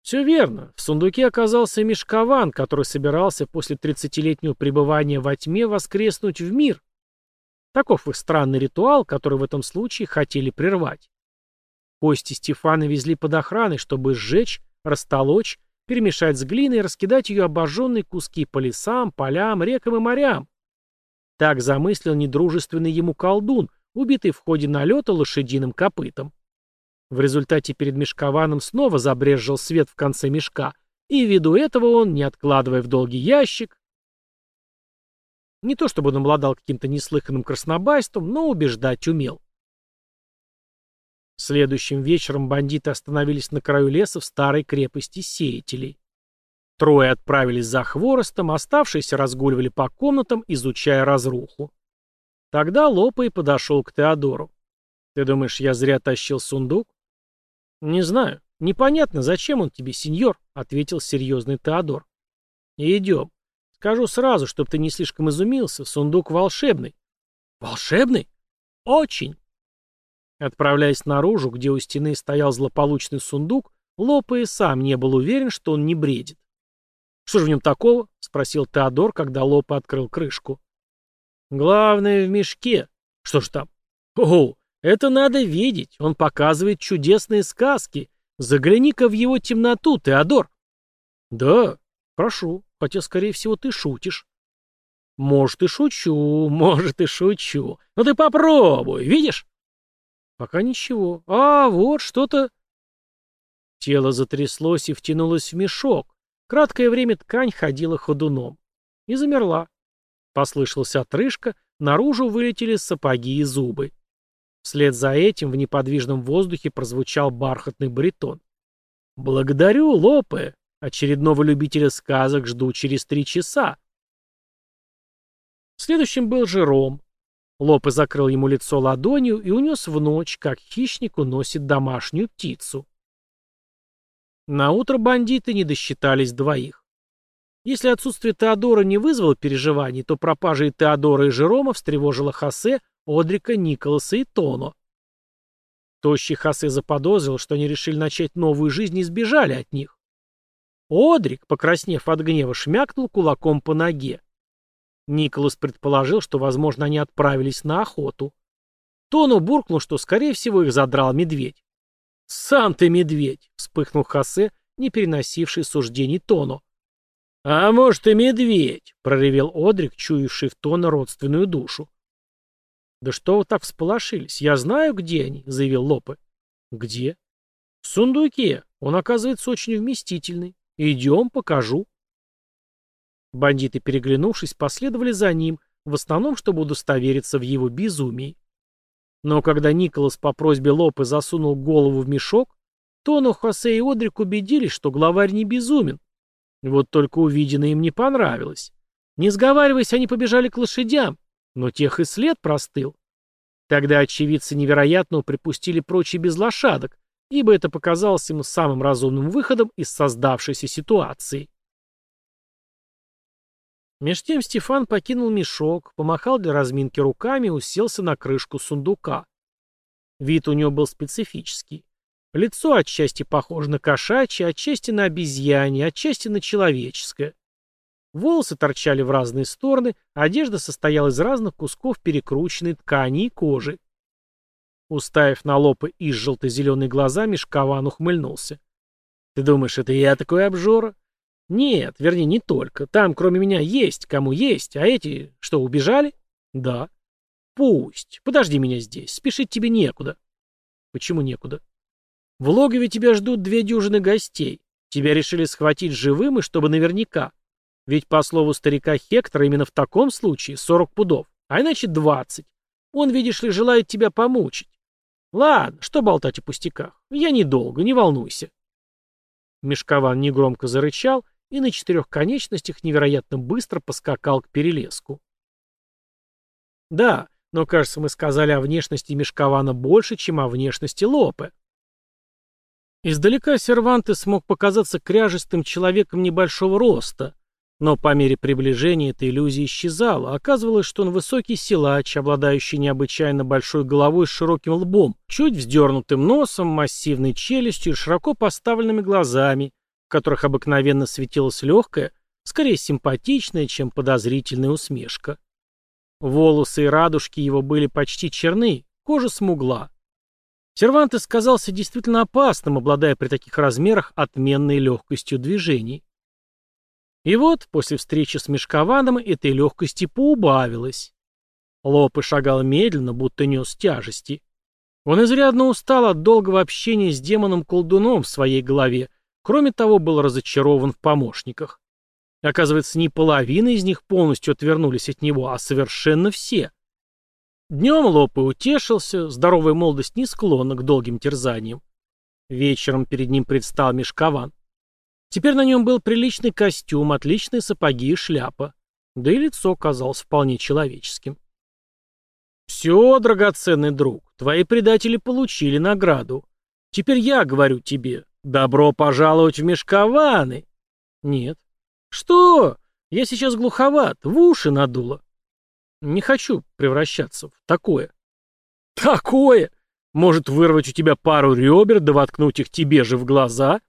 Все верно. В сундуке оказался мешкован, который собирался после тридцатилетнего пребывания во тьме воскреснуть в мир. Таков их странный ритуал, который в этом случае хотели прервать. Кости Стефана везли под охраной, чтобы сжечь, растолочь, перемешать с глиной и раскидать ее обожженные куски по лесам, полям, рекам и морям. Так замыслил недружественный ему колдун, убитый в ходе налета лошадиным копытом. В результате перед мешкованом снова забрезжил свет в конце мешка, и ввиду этого он, не откладывая в долгий ящик, не то чтобы он обладал каким-то неслыханным краснобайством, но убеждать умел. Следующим вечером бандиты остановились на краю леса в старой крепости сеятелей. Трое отправились за хворостом, оставшиеся разгуливали по комнатам, изучая разруху. Тогда Лопай подошел к Теодору. «Ты думаешь, я зря тащил сундук?» «Не знаю. Непонятно, зачем он тебе, сеньор», — ответил серьезный Теодор. «Идем. Скажу сразу, чтобы ты не слишком изумился, сундук волшебный. Волшебный? Очень. Отправляясь наружу, где у стены стоял злополучный сундук, Лопа и сам не был уверен, что он не бредит. «Что же в нем такого?» — спросил Теодор, когда Лопа открыл крышку. «Главное в мешке. Что ж там?» «О, это надо видеть. Он показывает чудесные сказки. Загляни-ка в его темноту, Теодор». «Да, прошу». Хотя, скорее всего, ты шутишь. Может, и шучу, может, и шучу. Но ты попробуй, видишь? Пока ничего. А, вот что-то... Тело затряслось и втянулось в мешок. Краткое время ткань ходила ходуном. И замерла. Послышался отрыжка, наружу вылетели сапоги и зубы. Вслед за этим в неподвижном воздухе прозвучал бархатный баритон. «Благодарю, Лопе. Очередного любителя сказок жду через три часа. Следующим был Жером. Лопе закрыл ему лицо ладонью и унес в ночь, как хищник уносит домашнюю птицу. На утро бандиты не досчитались двоих. Если отсутствие Теодора не вызвало переживаний, то пропажа и Теодора и Жерома встревожила Хосе, Одрика, Николаса и Тоно. Тощий Хосе заподозрил, что они решили начать новую жизнь и сбежали от них. Одрик, покраснев от гнева, шмякнул кулаком по ноге. Николас предположил, что, возможно, они отправились на охоту. Тону буркнул, что, скорее всего, их задрал медведь. «Сам ты медведь!» — вспыхнул Хосе, не переносивший суждений Тону. «А может, и медведь!» — проревел Одрик, чуявший в тон родственную душу. «Да что вы так всполошились? Я знаю, где они», — заявил Лопе. «Где?» «В сундуке. Он, оказывается, очень вместительный. Идем, покажу». Бандиты, переглянувшись, последовали за ним, в основном, чтобы удостовериться в его безумии. Но когда Николас по просьбе Лопе засунул голову в мешок, то но Хосе и Одрик убедились, что главарь не безумен. Вот только увиденное им не понравилось. Не сговариваясь, они побежали к лошадям, но тех и след простыл. Тогда очевидцы невероятного припустили прочь и без лошадок, ибо это показалось им самым разумным выходом из создавшейся ситуации. Меж тем Стефан покинул мешок, помахал для разминки руками и уселся на крышку сундука. Вид у него был специфический. Лицо отчасти похоже на кошачье, отчасти на обезьянье, отчасти на человеческое. Волосы торчали в разные стороны, одежда состояла из разных кусков перекрученной ткани и кожи. Уставив на лопы из желто-зеленые глаза, Мешкован ухмыльнулся. «Ты думаешь, это я такой обжора?» «Нет, вернее, не только. Там, кроме меня, есть, кому есть. А эти, что, убежали?» «Да». «Пусть. Подожди меня здесь. Спешить тебе некуда». «Почему некуда?» «В логове тебя ждут две дюжины гостей. Тебя решили схватить живым и чтобы наверняка. Ведь, по слову старика Хектора, именно в таком случае 40 пудов, а иначе 20. Он, видишь ли, желает тебя помучить. Ладно, что болтать о пустяках? Я недолго, не волнуйся». Мешкован негромко зарычал и на четырех конечностях невероятно быстро поскакал к перелеску. Да, но, кажется, мы сказали о внешности Мешкована больше, чем о внешности Лопе. Издалека Серванте смог показаться кряжестым человеком небольшого роста, но по мере приближения эта иллюзия исчезала. Оказывалось, что он высокий силач, обладающий необычайно большой головой с широким лбом, чуть вздернутым носом, массивной челюстью и широко поставленными глазами, в которых обыкновенно светилась легкая, скорее симпатичная, чем подозрительная усмешка. Волосы и радужки его были почти черны, кожа смугла. Сервантес казался действительно опасным, обладая при таких размерах отменной легкостью движений. И вот, после встречи с Мешкованом, этой легкости поубавилось. Лопы шагал медленно, будто нес тяжести. Он изрядно устал от долгого общения с демоном-колдуном в своей голове Кроме того, был разочарован в помощниках. Оказывается, не половина из них полностью отвернулись от него, а совершенно все. Днем Лопе утешился, здоровая молодость не склонна к долгим терзаниям. Вечером перед ним предстал мешкован. Теперь на нем был приличный костюм, отличные сапоги и шляпа. Да и лицо казалось вполне человеческим. «Все, драгоценный друг, твои предатели получили награду. Теперь я говорю тебе, «Добро пожаловать в мешкованы!» «Нет». «Что? Я сейчас глуховат, в уши надуло». «Не хочу превращаться в такое». «Такое? Может, вырвать у тебя пару ребер, да воткнуть их тебе же в глаза?»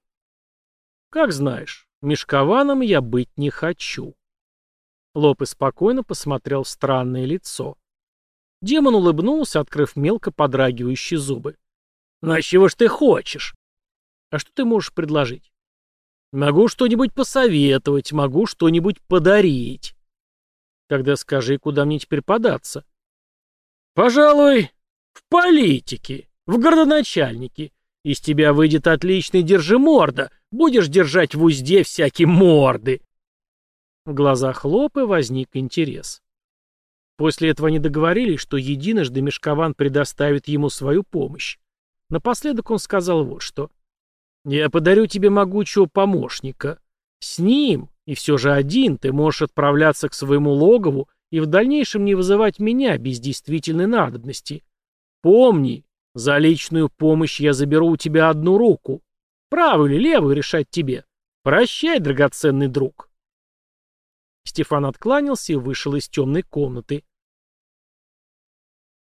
«Как знаешь, мешкованом я быть не хочу». Лопес спокойно посмотрел в странное лицо. Демон улыбнулся, открыв мелко подрагивающие зубы. «На чего ж ты хочешь?» А что ты можешь предложить? Могу что-нибудь посоветовать, могу что-нибудь подарить. Тогда скажи, куда мне теперь податься? Пожалуй, в политике, в городоначальнике. Из тебя выйдет отличный держиморда. Будешь держать в узде всякие морды. В глазах Лопы возник интерес. После этого они договорились, что единожды Мешкован предоставит ему свою помощь. Напоследок он сказал вот что. Я подарю тебе могучего помощника. С ним, и все же один, ты можешь отправляться к своему логову и в дальнейшем не вызывать меня без действительной надобности. Помни, за личную помощь я заберу у тебя одну руку. Правую или левую решать тебе. Прощай, драгоценный друг. Стефан откланялся и вышел из темной комнаты.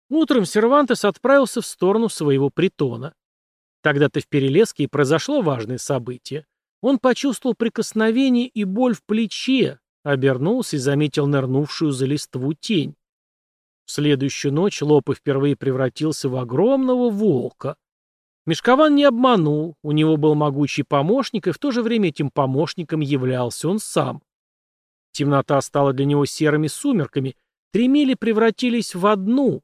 Утром Сервантес отправился в сторону своего притона. Тогда-то в Перелеске и произошло важное событие. Он почувствовал прикосновение и боль в плече, обернулся и заметил нырнувшую за листву тень. В следующую ночь Лопа впервые превратился в огромного волка. Мешкован не обманул, у него был могучий помощник, и в то же время этим помощником являлся он сам. Темнота стала для него серыми сумерками, три мили превратились в одну.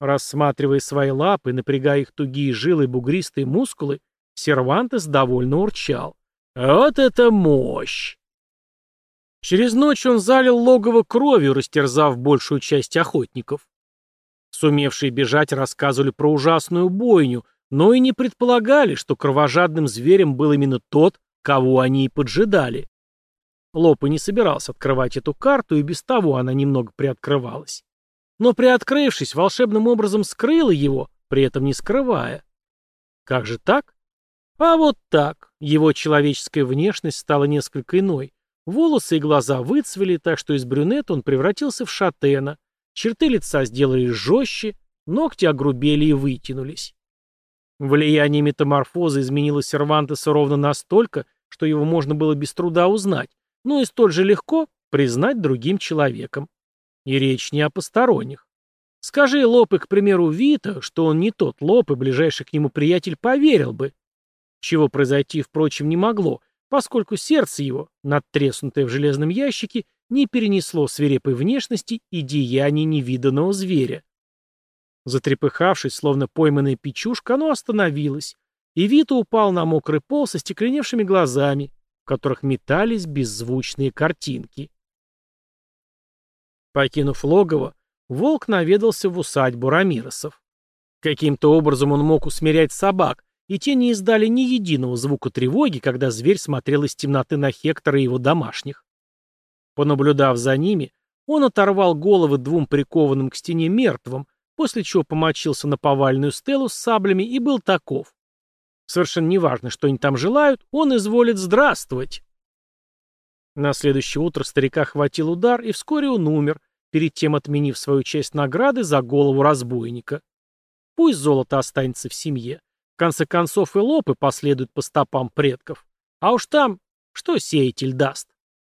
Рассматривая свои лапы, напрягая их тугие жилы и бугристые мускулы, Сервантес довольно урчал. «Вот это мощь!» Через ночь он залил логово кровью, растерзав большую часть охотников. Сумевшие бежать рассказывали про ужасную бойню, но и не предполагали, что кровожадным зверем был именно тот, кого они и поджидали. Лопа не собирался открывать эту карту, и без того она немного приоткрывалась. Но приоткрывшись, волшебным образом скрыла его, при этом не скрывая. Как же так? А вот так. Его человеческая внешность стала несколько иной. Волосы и глаза выцвели, так что из брюнета он превратился в шатена. Черты лица сделались жестче, ногти огрубели и вытянулись. Влияние метаморфозы изменило Сервантеса ровно настолько, что его можно было без труда узнать, но и столь же легко признать другим человеком. И речь не о посторонних. Скажи Лопе, к примеру, Вита, что он не тот Лоп, и ближайший к нему приятель поверил бы. Чего произойти, впрочем, не могло, поскольку сердце его, надтреснутое в железном ящике, не перенесло свирепой внешности и деяний невиданного зверя. Затрепыхавшись, словно пойманная печушка, оно остановилось, и Вита упал на мокрый пол со стекленевшими глазами, в которых метались беззвучные картинки. Покинув логово, волк наведался в усадьбу Рамиросов. Каким-то образом он мог усмирять собак, и те не издали ни единого звука тревоги, когда зверь смотрел из темноты на Хектора и его домашних. Понаблюдав за ними, он оторвал головы двум прикованным к стене мертвым, после чего помочился на повальную стелу с саблями и был таков. Совершенно неважно, что они там желают, он изволит здравствовать. На следующее утро старика хватил удар, и вскоре он умер, перед тем отменив свою часть награды за голову разбойника. Пусть золото останется в семье. В конце концов и лопы последуют по стопам предков. А уж там, что сеятель даст?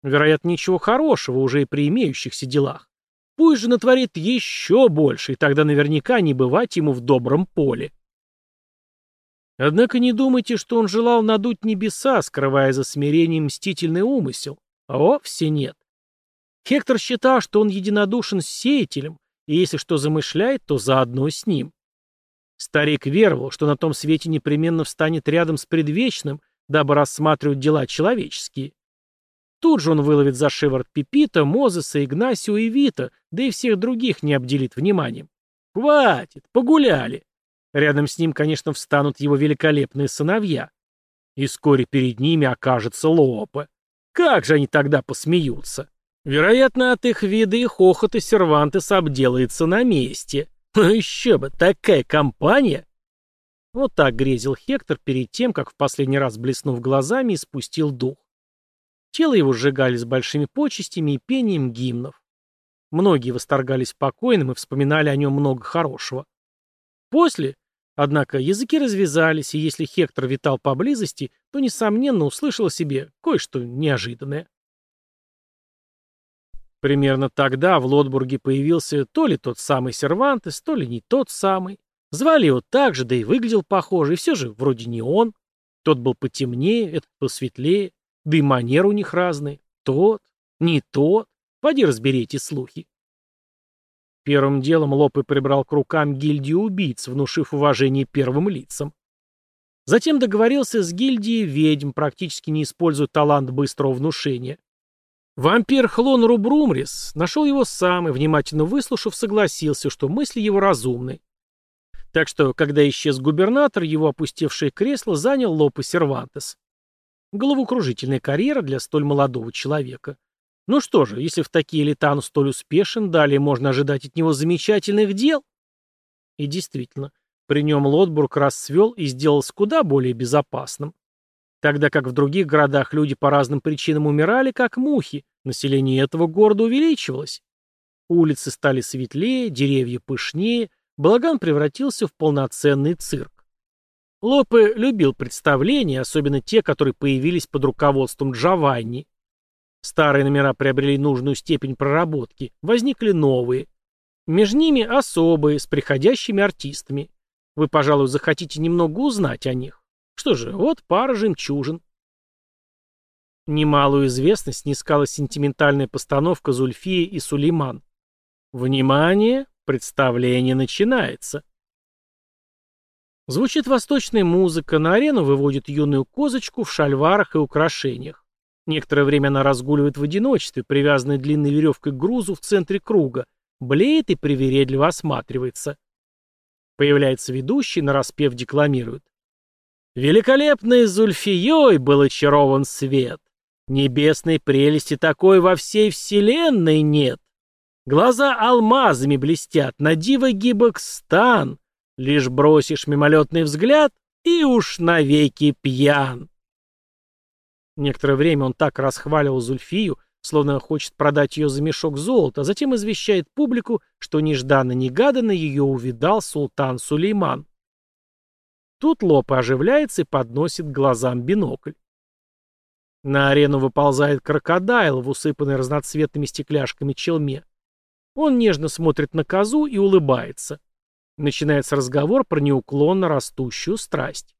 Вероятно, ничего хорошего уже и при имеющихся делах. Пусть же натворит еще больше, и тогда наверняка не бывать ему в добром поле. Однако не думайте, что он желал надуть небеса, скрывая за смирением мстительный умысел. А вовсе нет. Хектор считал, что он единодушен с сеятелем, и если что замышляет, то заодно с ним. Старик веровал, что на том свете непременно встанет рядом с предвечным, дабы рассматривать дела человеческие. Тут же он выловит за шиворот Пипита, Мозеса, Игнасио и Вита, да и всех других не обделит вниманием. Хватит, погуляли. Рядом с ним, конечно, встанут его великолепные сыновья. И вскоре перед ними окажется Лопе. Как же они тогда посмеются? Вероятно, от их вида и хохота Сервантес обделается на месте. Ну еще бы, такая компания! Вот так грезил Хектор перед тем, как в последний раз блеснув глазами, испустил дух. Тело его сжигали с большими почестями и пением гимнов. Многие восторгались покойным и вспоминали о нем много хорошего. После, однако, языки развязались, и если Хектор витал поблизости, то, несомненно, услышал о себе кое-что неожиданное. Примерно тогда в Лотбурге появился то ли тот самый Сервантес, то ли не тот самый. Звали его так же, да и выглядел похоже, и все же вроде не он. Тот был потемнее, этот посветлее, да и манеры у них разные. Тот, не тот. Поди разбери эти слухи. Первым делом Лопе прибрал к рукам гильдию убийц, внушив уважение первым лицам. Затем договорился с гильдией ведьм, практически не используя талант быстрого внушения. Вампир Хлон Рубрумрис нашел его сам и, внимательно выслушав, согласился, что мысли его разумны. Так что, когда исчез губернатор, его опустевшее кресло занял Лопе Сервантес. Головокружительная карьера для столь молодого человека. Ну что же, если в такие лета он столь успешен, далее можно ожидать от него замечательных дел. И действительно, при нем Лотбург расцвел и сделался куда более безопасным. Тогда как в других городах люди по разным причинам умирали, как мухи, население этого города увеличивалось. Улицы стали светлее, деревья пышнее, Балаган превратился в полноценный цирк. Лопе любил представления, особенно те, которые появились под руководством Джованни. Старые номера приобрели нужную степень проработки, возникли новые. Между ними особые, с приходящими артистами. Вы, пожалуй, захотите немного узнать о них. Что же, вот пара жемчужин. Немалую известность снискала сентиментальная постановка Зульфия и Сулейман. Внимание! Представление начинается. Звучит восточная музыка, на арену выводит юную козочку в шальварах и украшениях. Некоторое время она разгуливает в одиночестве, привязанной длинной веревкой к грузу в центре круга, блеет и привередливо осматривается. Появляется ведущий, нараспев декламирует. «Великолепный Зульфией был очарован свет. Небесной прелести такой во всей вселенной нет. Глаза алмазами блестят, на диво гибок стан. Лишь бросишь мимолетный взгляд, и уж навеки пьян. Некоторое время он так расхваливал Зульфию, словно хочет продать ее за мешок золота, а затем извещает публику, что нежданно-негаданно ее увидал султан Сулейман. Тут Лопа оживляется и подносит глазам бинокль. На арену выползает крокодайл в усыпанной разноцветными стекляшками челме. Он нежно смотрит на козу и улыбается. Начинается разговор про неуклонно растущую страсть.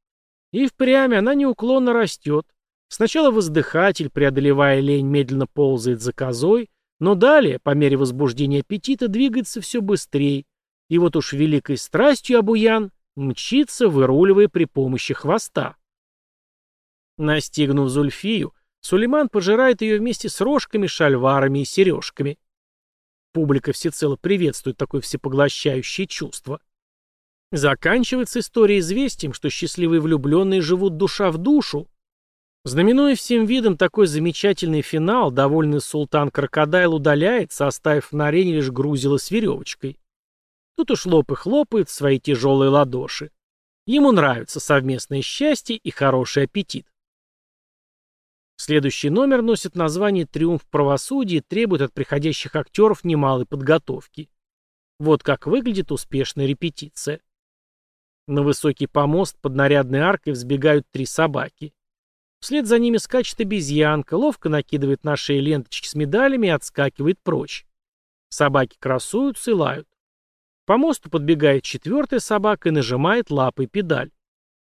И впрямь она неуклонно растет. Сначала воздыхатель, преодолевая лень, медленно ползает за козой, но далее, по мере возбуждения аппетита, двигается все быстрее. И вот уж великой страстью Абуян мчится, выруливая при помощи хвоста. Настигнув Зульфию, Сулейман пожирает ее вместе с рожками, шальварами и сережками. Публика всецело приветствует такое всепоглощающее чувство. Заканчивается история известием, что счастливые влюбленные живут душа в душу. Знаменуя всем видом такой замечательный финал, довольный султан Крокодайл удаляется, оставив на арене лишь грузило с веревочкой. Тут уж лопы хлопают свои тяжелые ладоши. Ему нравится совместное счастье и хороший аппетит. Следующий номер носит название «Триумф правосудия» и требует от приходящих актеров немалой подготовки. Вот как выглядит успешная репетиция. На высокий помост под нарядной аркой взбегают три собаки. Вслед за ними скачет обезьянка, ловко накидывает на шеи ленточки с медалями и отскакивает прочь. Собаки красуются и лают. К помосту подбегает четвертая собака и нажимает лапой педаль.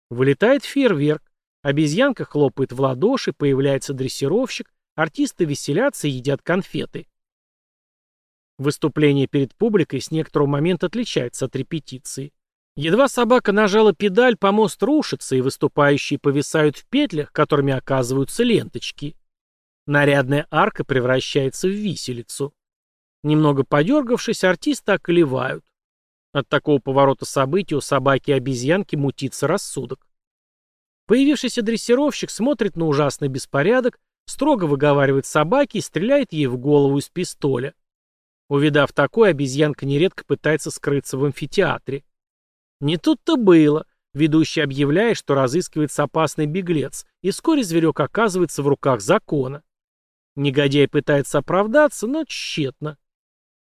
Вылетает фейерверк. Обезьянка хлопает в ладоши, появляется дрессировщик, артисты веселятся и едят конфеты. Выступление перед публикой с некоторого момента отличается от репетиции. Едва собака нажала педаль, помост рушится, и выступающие повисают в петлях, которыми оказываются ленточки. Нарядная арка превращается в виселицу. Немного подергавшись, артисты околевают. От такого поворота событий у собаки и обезьянки мутится рассудок. Появившийся дрессировщик смотрит на ужасный беспорядок, строго выговаривает собаке и стреляет ей в голову из пистоля. Увидав такое, обезьянка нередко пытается скрыться в амфитеатре. Не тут-то было. Ведущий объявляет, что разыскивается опасный беглец, и вскоре зверек оказывается в руках закона. Негодяй пытается оправдаться, но тщетно.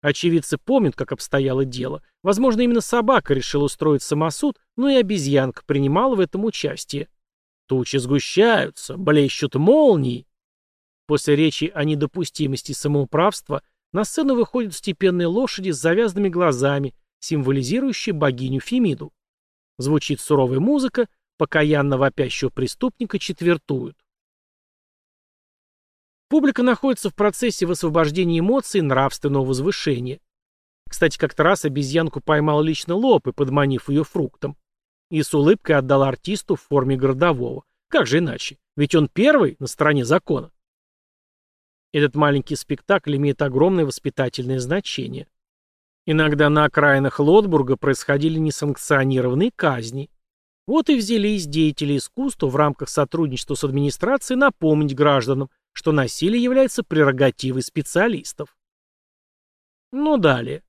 Очевидцы помнят, как обстояло дело. Возможно, именно собака решила устроить самосуд, но и обезьянка принимала в этом участие. Тучи сгущаются, блещут молнии. После речи о недопустимости самоуправства на сцену выходят степенные лошади с завязанными глазами, символизирующие богиню Фемиду. Звучит суровая музыка, покаянно вопящего преступника четвертуют. Публика находится в процессе высвобождения эмоций и нравственного возвышения. Кстати, как-то раз обезьянку поймал лично Лоб и подманив ее фруктом и с улыбкой отдал артисту в форме городового. Как же иначе? Ведь он первый на стороне закона. Этот маленький спектакль имеет огромное воспитательное значение. Иногда на окраинах Лотбурга происходили несанкционированные казни. Вот и взялись деятели искусства в рамках сотрудничества с администрацией напомнить гражданам, что насилие является прерогативой специалистов. Ну далее.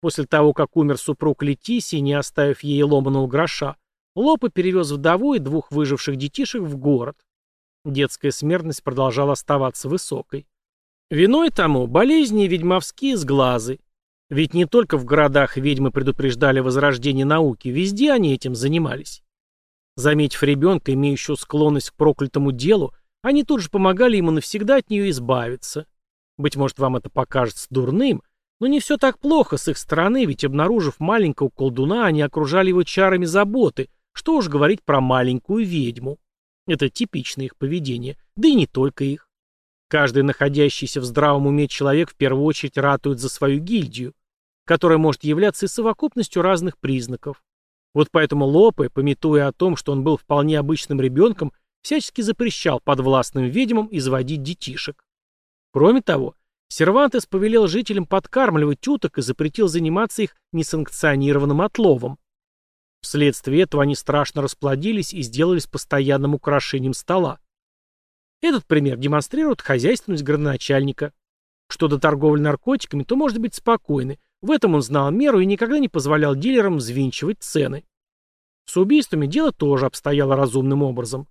После того, как умер супруг Летисии, не оставив ей ломаного гроша, Лопа перевез вдову и двух выживших детишек в город. Детская смертность продолжала оставаться высокой. Виной тому болезни ведьмовские сглазы. Ведь не только в городах ведьмы предупреждали возрождение науки, везде они этим занимались. Заметив ребенка, имеющего склонность к проклятому делу, они тут же помогали ему навсегда от нее избавиться. Быть может, вам это покажется дурным, но не все так плохо с их стороны, ведь обнаружив маленького колдуна, они окружали его чарами заботы, что уж говорить про маленькую ведьму. Это типичное их поведение, да и не только их. Каждый находящийся в здравом уме человек в первую очередь ратует за свою гильдию, которая может являться и совокупностью разных признаков. Вот поэтому Лопе, пометуя о том, что он был вполне обычным ребенком, всячески запрещал подвластным ведьмам изводить детишек. Кроме того, Сервантес повелел жителям подкармливать уток и запретил заниматься их несанкционированным отловом. Вследствие этого они страшно расплодились и сделались постоянным украшением стола. Этот пример демонстрирует хозяйственность градоначальника. Что до торговли наркотиками, то может быть спокойны. В этом он знал меру и никогда не позволял дилерам взвинчивать цены. С убийствами дело тоже обстояло разумным образом.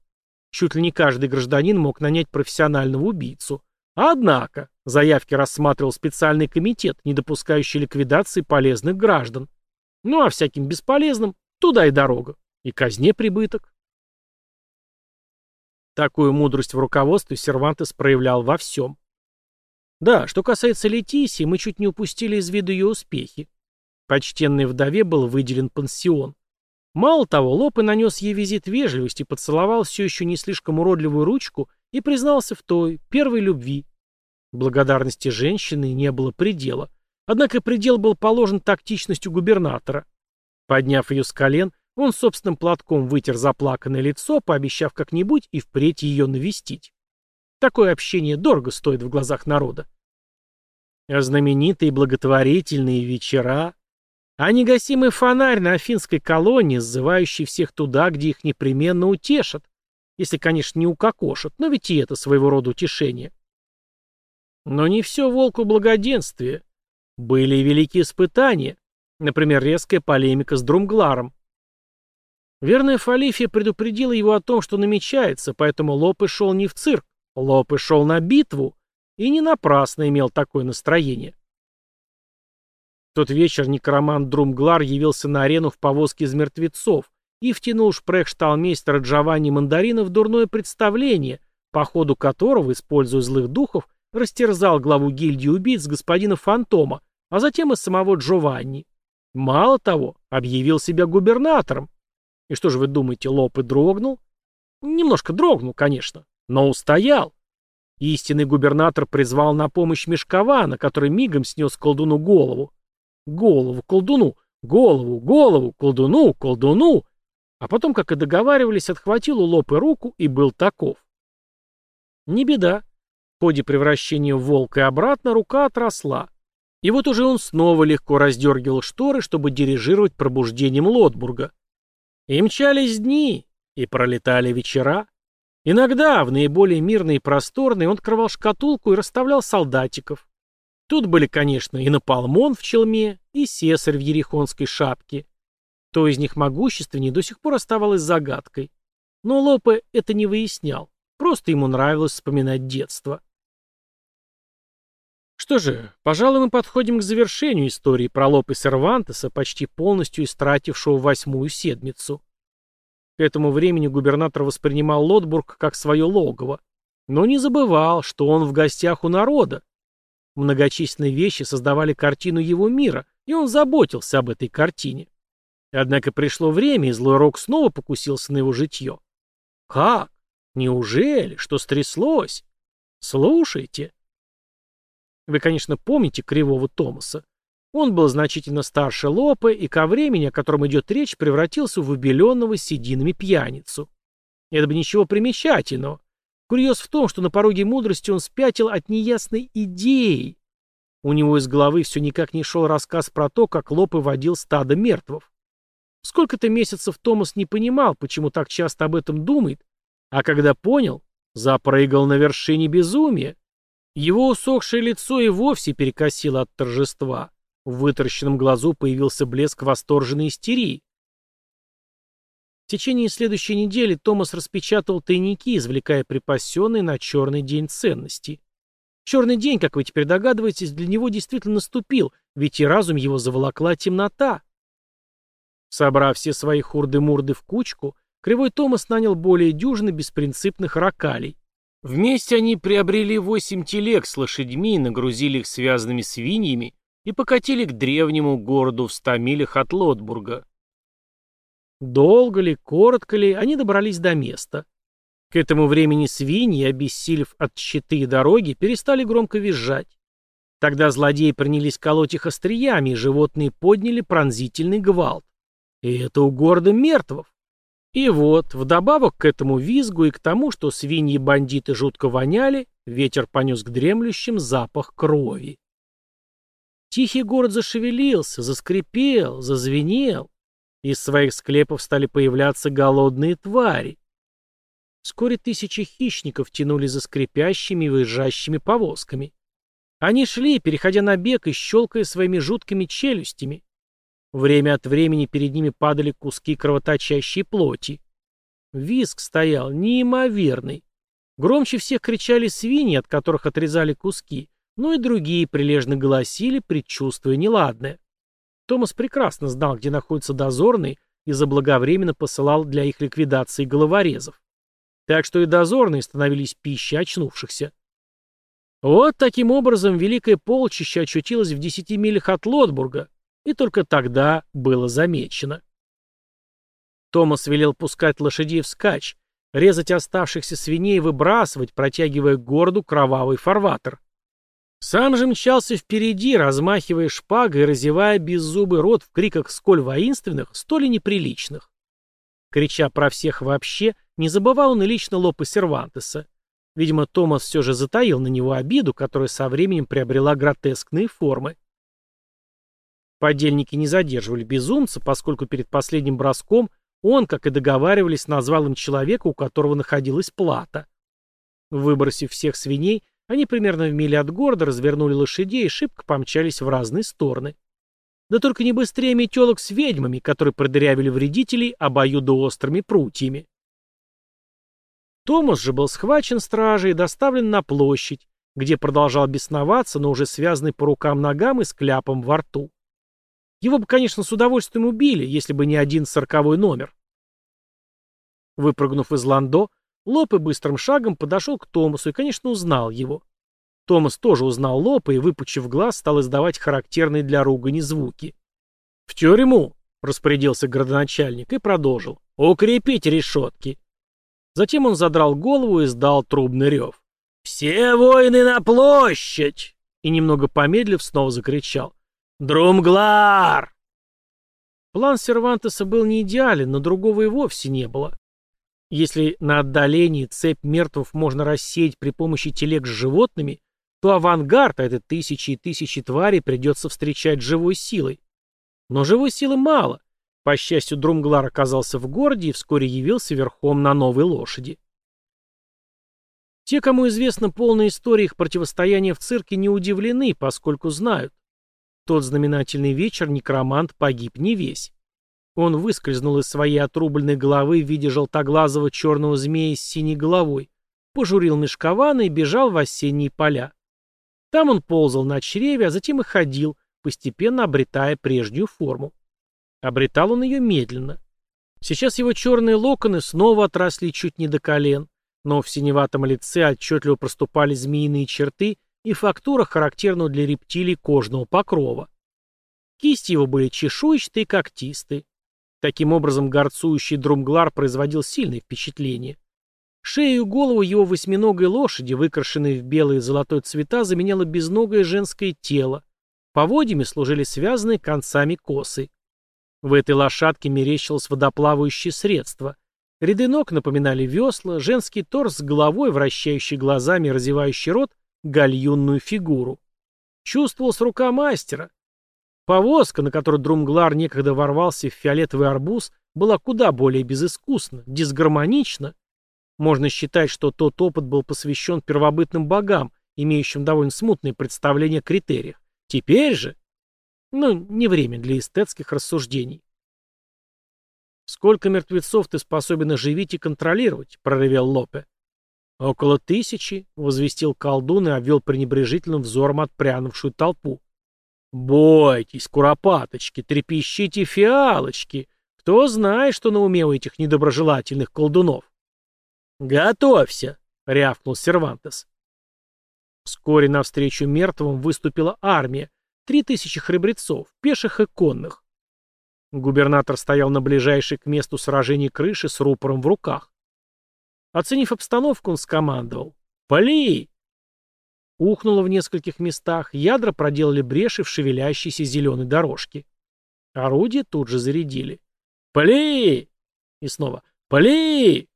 Чуть ли не каждый гражданин мог нанять профессионального убийцу. Однако, заявки рассматривал специальный комитет, не допускающий ликвидации полезных граждан. Ну а всяким бесполезным туда и дорога, и казне прибыток. Такую мудрость в руководстве Сервантес проявлял во всем. Да, что касается Летисии, мы чуть не упустили из виду ее успехи. Почтенной вдове был выделен пансион. Мало того, Лопе нанес ей визит вежливости, поцеловал все еще не слишком уродливую ручку и признался в той, первой любви. Благодарности женщины не было предела. Однако предел был положен тактичностью губернатора. Подняв ее с колен, он собственным платком вытер заплаканное лицо, пообещав как-нибудь и впредь ее навестить. Такое общение дорого стоит в глазах народа. А знаменитые благотворительные вечера, а негасимый фонарь на афинской колонии, сзывающий всех туда, где их непременно утешат. Если, конечно, не укокошат, но ведь и это своего рода утешение. Но не все волку благоденствие. Были и великие испытания. Например, резкая полемика с Друмгларом. Верная Фалифия предупредила его о том, что намечается, поэтому Лопе шел не в цирк, Лопе шел на битву, и не напрасно имел такое настроение тот вечер некромант Друмглар явился на арену в повозке из мертвецов и втянул шпрехшталмейстера Джованни Мандарина в дурное представление, по ходу которого, используя злых духов, растерзал главу гильдии убийц господина Фантома, а затем и самого Джованни. Мало того, объявил себя губернатором. И что же вы думаете, Лоп и дрогнул? Немножко дрогнул, конечно, но устоял. Истинный губернатор призвал на помощь Мешкована, который мигом снес колдуну голову. Голову колдуну, голову, голову, колдуну, колдуну. А потом, как и договаривались, отхватил у лопы руку и был таков. Не беда. В ходе превращения в волка и обратно рука отросла. И вот уже он снова легко раздергивал шторы, чтобы дирижировать пробуждением Лотбурга. И мчались дни, и пролетали вечера. Иногда, в наиболее мирные и просторные, он открывал шкатулку и расставлял солдатиков. Тут были, конечно, и Наполмон в челме, и Сесарь в ерехонской шапке. То из них могущественнее до сих пор оставалось загадкой. Но Лопе это не выяснял. Просто ему нравилось вспоминать детство. Что же, пожалуй, мы подходим к завершению истории про Лопе Сервантеса, почти полностью истратившего восьмую седмицу. К этому времени губернатор воспринимал Лотбург как свое логово, но не забывал, что он в гостях у народа, Многочисленные вещи создавали картину его мира, и он заботился об этой картине. Однако пришло время, и злой рок снова покусился на его житье. Как? Неужели? Что стряслось? Слушайте. Вы, конечно, помните кривого Томаса. Он был значительно старше Лопе и ко времени, о котором идет речь, превратился в убеленного сединами пьяницу. Это бы ничего примечательного. Курьез в том, что на пороге мудрости он спятил от неясной идеи. У него из головы все никак не шел рассказ про то, как Лопе водил стадо мертвов. Сколько-то месяцев Томас не понимал, почему так часто об этом думает, а когда понял, запрыгал на вершине безумия. Его усохшее лицо и вовсе перекосило от торжества. В вытаращенном глазу появился блеск восторженной истерии. Течение следующей недели Томас распечатал тайники, извлекая припасенные на черный день ценности. Черный день, как вы теперь догадываетесь, для него действительно наступил, ведь и разум его заволокла темнота. Собрав все свои хурды-мурды в кучку, Кривой Томас нанял более дюжины беспринципных ракалей. Вместе они приобрели восемь телег с лошадьми, нагрузили их связанными свиньями и покатили к древнему городу в ста милях от Лотбурга. Долго ли, коротко ли, они добрались до места. К этому времени свиньи, обессилев от щиты и дороги, перестали громко визжать. Тогда злодеи принялись колоть их остриями, и животные подняли пронзительный гвалт. И это у города мертвов. И вот, вдобавок к этому визгу и к тому, что свиньи бандиты жутко воняли, ветер понес к дремлющим запах крови. Тихий город зашевелился, заскрипел, зазвенел. Из своих склепов стали появляться голодные твари. Вскоре тысячи хищников тянули за скрипящими и выезжающими повозками. Они шли, переходя на бег и щелкая своими жуткими челюстями. Время от времени перед ними падали куски кровоточащей плоти. Виск стоял неимоверный. Громче всех кричали свиньи, от которых отрезали куски, но и другие прилежно голосили, предчувствуя неладное. Томас прекрасно знал, где находится дозорный, и заблаговременно посылал для их ликвидации головорезов. Так что и дозорные становились пищей очнувшихся. Вот таким образом Великое Полчище очутилось в десяти милях от Лотбурга, и только тогда было замечено. Томас велел пускать лошадей вскачь, резать оставшихся свиней и выбрасывать, протягивая к городу кровавый фарватер. Сам же мчался впереди, размахивая шпагой и разевая беззубый рот в криках сколь воинственных, столь и неприличных. Крича про всех вообще, не забывал он и лично Лопа Сервантеса. Видимо, Томас все же затаил на него обиду, которая со временем приобрела гротескные формы. Подельники не задерживали безумца, поскольку перед последним броском он, как и договаривались, назвал им человека, у которого находилась плата. Выбросив всех свиней, они примерно в миле от города развернули лошадей и шибко помчались в разные стороны. Да только не быстрее метелок с ведьмами, которые продырявили вредителей обоюдоострыми прутьями. Томас же был схвачен стражей и доставлен на площадь, где продолжал бесноваться, но уже связанный по рукам-ногам и с кляпом во рту. Его бы, конечно, с удовольствием убили, если бы не один сороковой номер. Выпрыгнув из ландо, Лопе быстрым шагом подошел к Томасу и, конечно, узнал его. Томас тоже узнал Лопа и, выпучив глаз, стал издавать характерные для ругани звуки. «В тюрьму!» — распорядился градоначальник и продолжил. «Укрепить решетки!» Затем он задрал голову и сдал трубный рев. «Все воины на площадь!» И немного помедлив снова закричал. «Друмглар!» План Сервантеса был не идеален, но другого и вовсе не было. Если на отдалении цепь мертвых можно рассеять при помощи телег с животными, то авангард, а это тысячи и тысячи тварей, придется встречать живой силой. Но живой силы мало. По счастью, Друмглар оказался в городе и вскоре явился верхом на новой лошади. Те, кому известна полная история их противостояния в цирке, не удивлены, поскольку знают тот знаменательный вечер некромант погиб не весь. Он выскользнул из своей отрубленной головы в виде желтоглазого черного змея с синей головой, пожурил мешкованы и бежал в осенние поля. Там он ползал на чреве, а затем и ходил, постепенно обретая прежнюю форму. Обретал он ее медленно. Сейчас его черные локоны снова отросли чуть не до колен, но в синеватом лице отчетливо проступали змеиные черты и фактура, характерного для рептилий кожного покрова. Кисти его были чешуйчатые и когтистые. Таким образом, горцующий друмглар производил сильное впечатление. Шею и голову его восьминогой лошади, выкрашенной в белые и золотой цвета, заменяло безногое женское тело. Поводьями служили связанные концами косы. В этой лошадке мерещилось водоплавающее средство. Ряды ног напоминали весла, женский торс с головой, вращающий глазами и разевающий рот, гальюнную фигуру. Чувствовалась рука мастера. Повозка, на которой Друмглар некогда ворвался в фиолетовый арбуз, была куда более безыскусна, дисгармонична. Можно считать, что тот опыт был посвящен первобытным богам, имеющим довольно смутные представления о критериях. Теперь же... Ну, не время для эстетских рассуждений. «Сколько мертвецов ты способен оживить и контролировать?» — проревел Лопе. «Около тысячи», — возвестил колдун и обвел пренебрежительным взором отпрянувшую толпу. «Бойтесь, куропаточки, трепещите фиалочки! Кто знает, что на уме у этих недоброжелательных колдунов?» «Готовься!» — рявкнул Сервантес. Вскоре навстречу мертвым выступила армия, три тысячи храбрецов, пеших и конных. Губернатор стоял на ближайшей к месту сражений крыши с рупором в руках. Оценив обстановку, он скомандовал. «Пали!» Ухнуло в нескольких местах, ядра проделали бреши в шевелящейся зеленой дорожке. Орудие тут же зарядили. «Пали!» И снова «Пали!»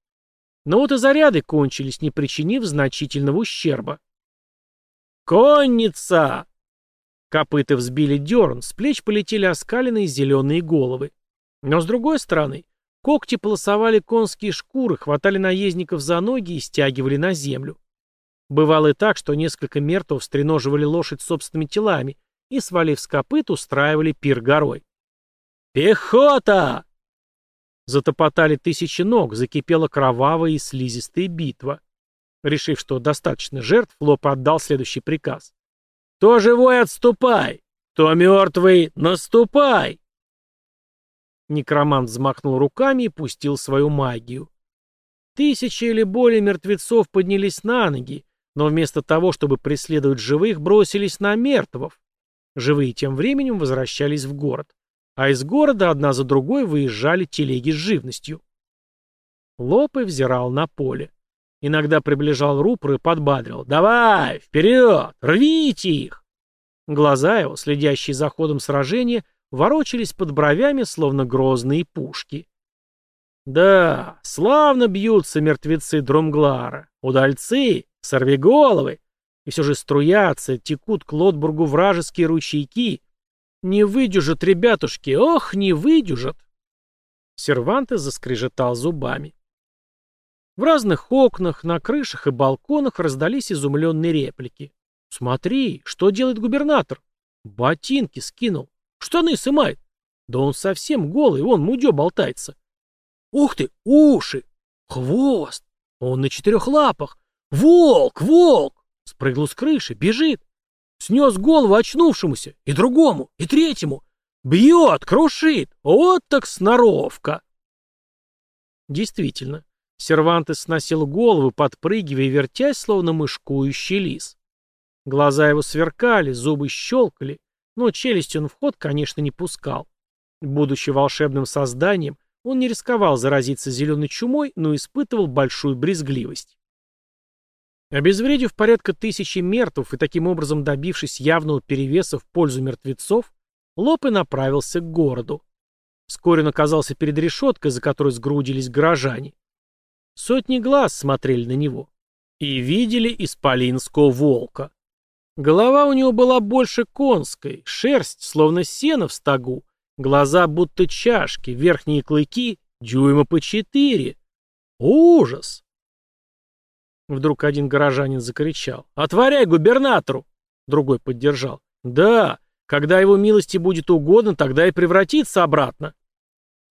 Но вот и заряды кончились, не причинив значительного ущерба. «Конница!» Копыта взбили дерн, с плеч полетели оскаленные зеленые головы. Но с другой стороны, когти полосовали конские шкуры, хватали наездников за ноги и стягивали на землю. Бывало и так, что несколько мертвов стреноживали лошадь собственными телами и, свалив с копыт, устраивали пир горой. «Пехота!» Затопотали тысячи ног, закипела кровавая и слизистая битва. Решив, что достаточно жертв, Лоп отдал следующий приказ. «Кто живой, отступай! Кто мертвый, наступай!» Некромант взмахнул руками и пустил свою магию. Тысячи или более мертвецов поднялись на ноги, но вместо того, чтобы преследовать живых, бросились на мертвов. Живые тем временем возвращались в город. А из города одна за другой выезжали телеги с живностью. Лопы взирал на поле. Иногда приближал рупор и подбадривал. «Давай, вперед! Рвите их!» Глаза его, следящие за ходом сражения, ворочались под бровями, словно грозные пушки. Да, славно бьются мертвецы Друмглара, удальцы, сорвиголовы, и все же струятся, текут к Лотбургу вражеские ручейки. Не выдержат, ребятушки, ох, не выдержат. Сервантес заскрежетал зубами. В разных окнах, на крышах и балконах раздались изумленные реплики. «Смотри, что делает губернатор?» «Ботинки скинул. Штаны сымает. Да он совсем голый, вон мудё болтается. Ух ты, уши! Хвост! Он на четырех лапах. Волк, волк! Спрыгнул с крыши, бежит. Снес голову очнувшемуся, и другому, и третьему. Бьет, крушит. Вот так сноровка. Действительно, Сервантес сносил голову, подпрыгивая и вертясь, словно мышкующий лис. Глаза его сверкали, зубы щелкали, но челюсть он в ход, конечно, не пускал. Будучи волшебным созданием, он не рисковал заразиться зеленой чумой, но испытывал большую брезгливость. Обезвредив порядка тысячи мертвых и таким образом добившись явного перевеса в пользу мертвецов, Лопе направился к городу. Вскоре он оказался перед решеткой, за которой сгрудились горожане. Сотни глаз смотрели на него и видели исполинского волка. Голова у него была больше конской, шерсть, словно сено в стогу, глаза будто чашки, верхние клыки дюйма по четыре. Ужас! Вдруг один горожанин закричал. «Отворяй губернатору!» Другой поддержал. «Да, когда его милости будет угодно, тогда и превратится обратно».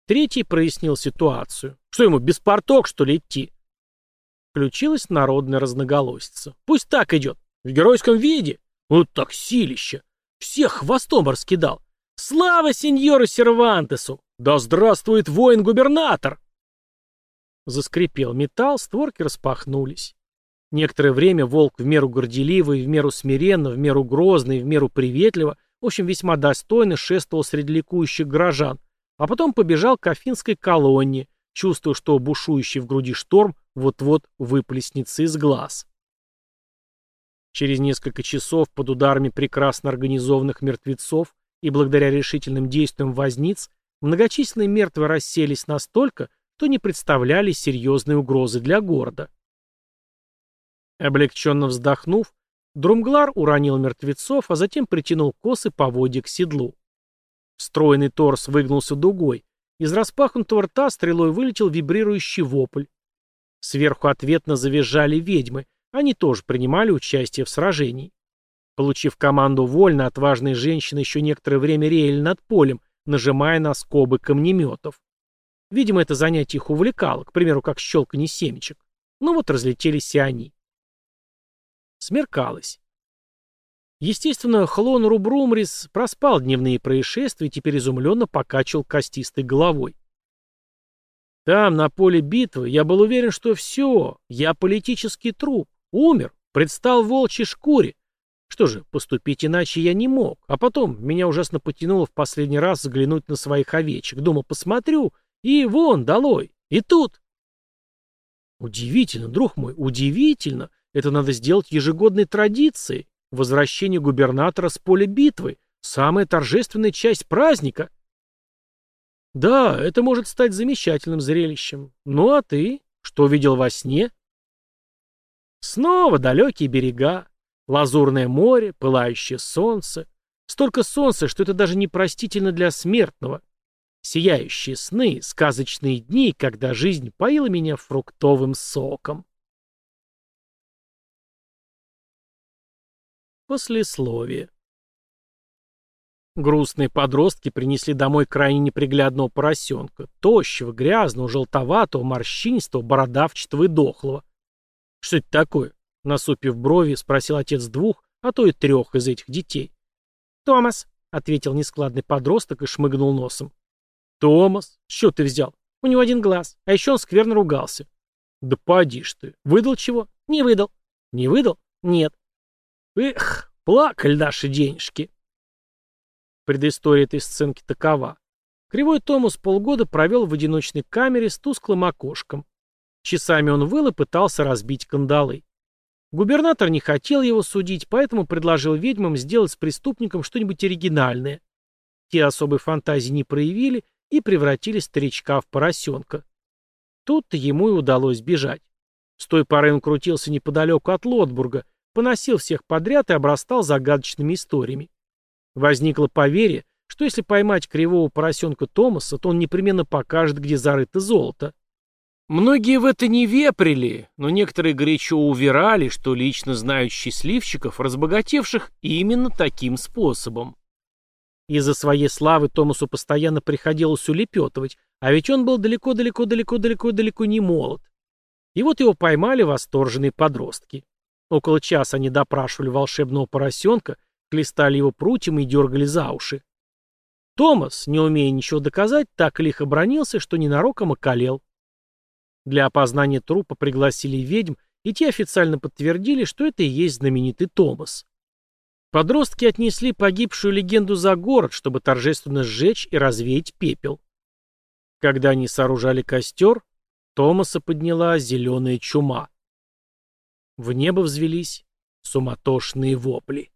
Третий прояснил ситуацию. Что ему, без порток, что ли, идти? Включилась народная разноголосица. Пусть так идет. В геройском виде. Вот так силища. Всех хвостом раскидал. Слава сеньору Сервантесу! Да здравствует воин-губернатор! Заскрипел металл, створки распахнулись. Некоторое время волк в меру горделивый, в меру смиренно, в меру грозный, в меру приветливо, в общем, весьма достойно шествовал среди ликующих горожан, а потом побежал к афинской колонне, чувствуя, что бушующий в груди шторм вот-вот выплеснется из глаз. Через несколько часов под ударами прекрасно организованных мертвецов и благодаря решительным действиям возниц многочисленные мертвые расселись настолько, что не представляли серьезной угрозы для города. Облегченно вздохнув, Друмглар уронил мертвецов, а затем притянул косы поводья к седлу. Встроенный торс выгнулся дугой, из распахнутого рта стрелой вылетел вибрирующий вопль. Сверху ответно завизжали ведьмы, они тоже принимали участие в сражении. Получив команду вольно, отважные женщины еще некоторое время реяли над полем, нажимая на скобы камнеметов. Видимо, это занятие их увлекало, к примеру, как щелканье семечек. Ну вот разлетелись и они. Смеркалось. Естественно, Хлон Рубрумрис проспал дневные происшествия и теперь изумленно покачивал костистой головой. Там, на поле битвы, я был уверен, что все, я политический труп, умер, предстал в волчьей шкуре. Что же, поступить иначе я не мог. А потом меня ужасно потянуло в последний раз взглянуть на своих овечек. Думал, посмотрю, и вон, долой, и тут. Удивительно, друг мой, удивительно. Это надо сделать ежегодной традицией. Возвращение губернатора с поля битвы. Самая торжественная часть праздника. Да, это может стать замечательным зрелищем. Ну а ты? Что видел во сне? Снова далекие берега, лазурное море, пылающее солнце. Столько солнца, что это даже непростительно для смертного. Сияющие сны, сказочные дни, когда жизнь поила меня фруктовым соком. Послесловие. Грустные подростки принесли домой крайне неприглядного поросенка, тощего, грязного, желтоватого, морщинистого, бородавчатого и дохлого. «Что это такое?» — насупив брови, спросил отец двух, а то и трех из этих детей. «Томас», — ответил нескладный подросток и шмыгнул носом. «Томас, что ты взял? У него один глаз, а еще он скверно ругался». «Да поди ж ты. Выдал чего?» «Не выдал». «Не выдал?» «Нет». «Эх, плакали наши денежки». Предыстория этой сценки такова. Кривой Томас полгода провел в одиночной камере с тусклым окошком. Часами он выл и пытался разбить кандалы. Губернатор не хотел его судить, поэтому предложил ведьмам сделать с преступником что-нибудь оригинальное. Те особой фантазии не проявили и превратили старичка в поросенка. Тут-то ему и удалось бежать. С той поры он крутился неподалеку от Лотбурга, поносил всех подряд и обрастал загадочными историями. Возникло поверье, что если поймать кривого поросенка Томаса, то он непременно покажет, где зарыто золото. Многие в это не веприли, но некоторые горячо уверяли, что лично знают счастливчиков, разбогатевших именно таким способом. Из-за своей славы Томасу постоянно приходилось улепетывать, а ведь он был далеко-далеко-далеко-далеко-далеко не молод. И вот его поймали восторженные подростки. Около часа они допрашивали волшебного поросенка, хлестали его прутьем и дергали за уши. Томас, не умея ничего доказать, так лихо бронился, что ненароком околел. Для опознания трупа пригласили ведьм, и те официально подтвердили, что это и есть знаменитый Томас. Подростки отнесли погибшую легенду за город, чтобы торжественно сжечь и развеять пепел. Когда они сооружали костер, Томаса подняла зеленая чума. В небо взвелись суматошные вопли.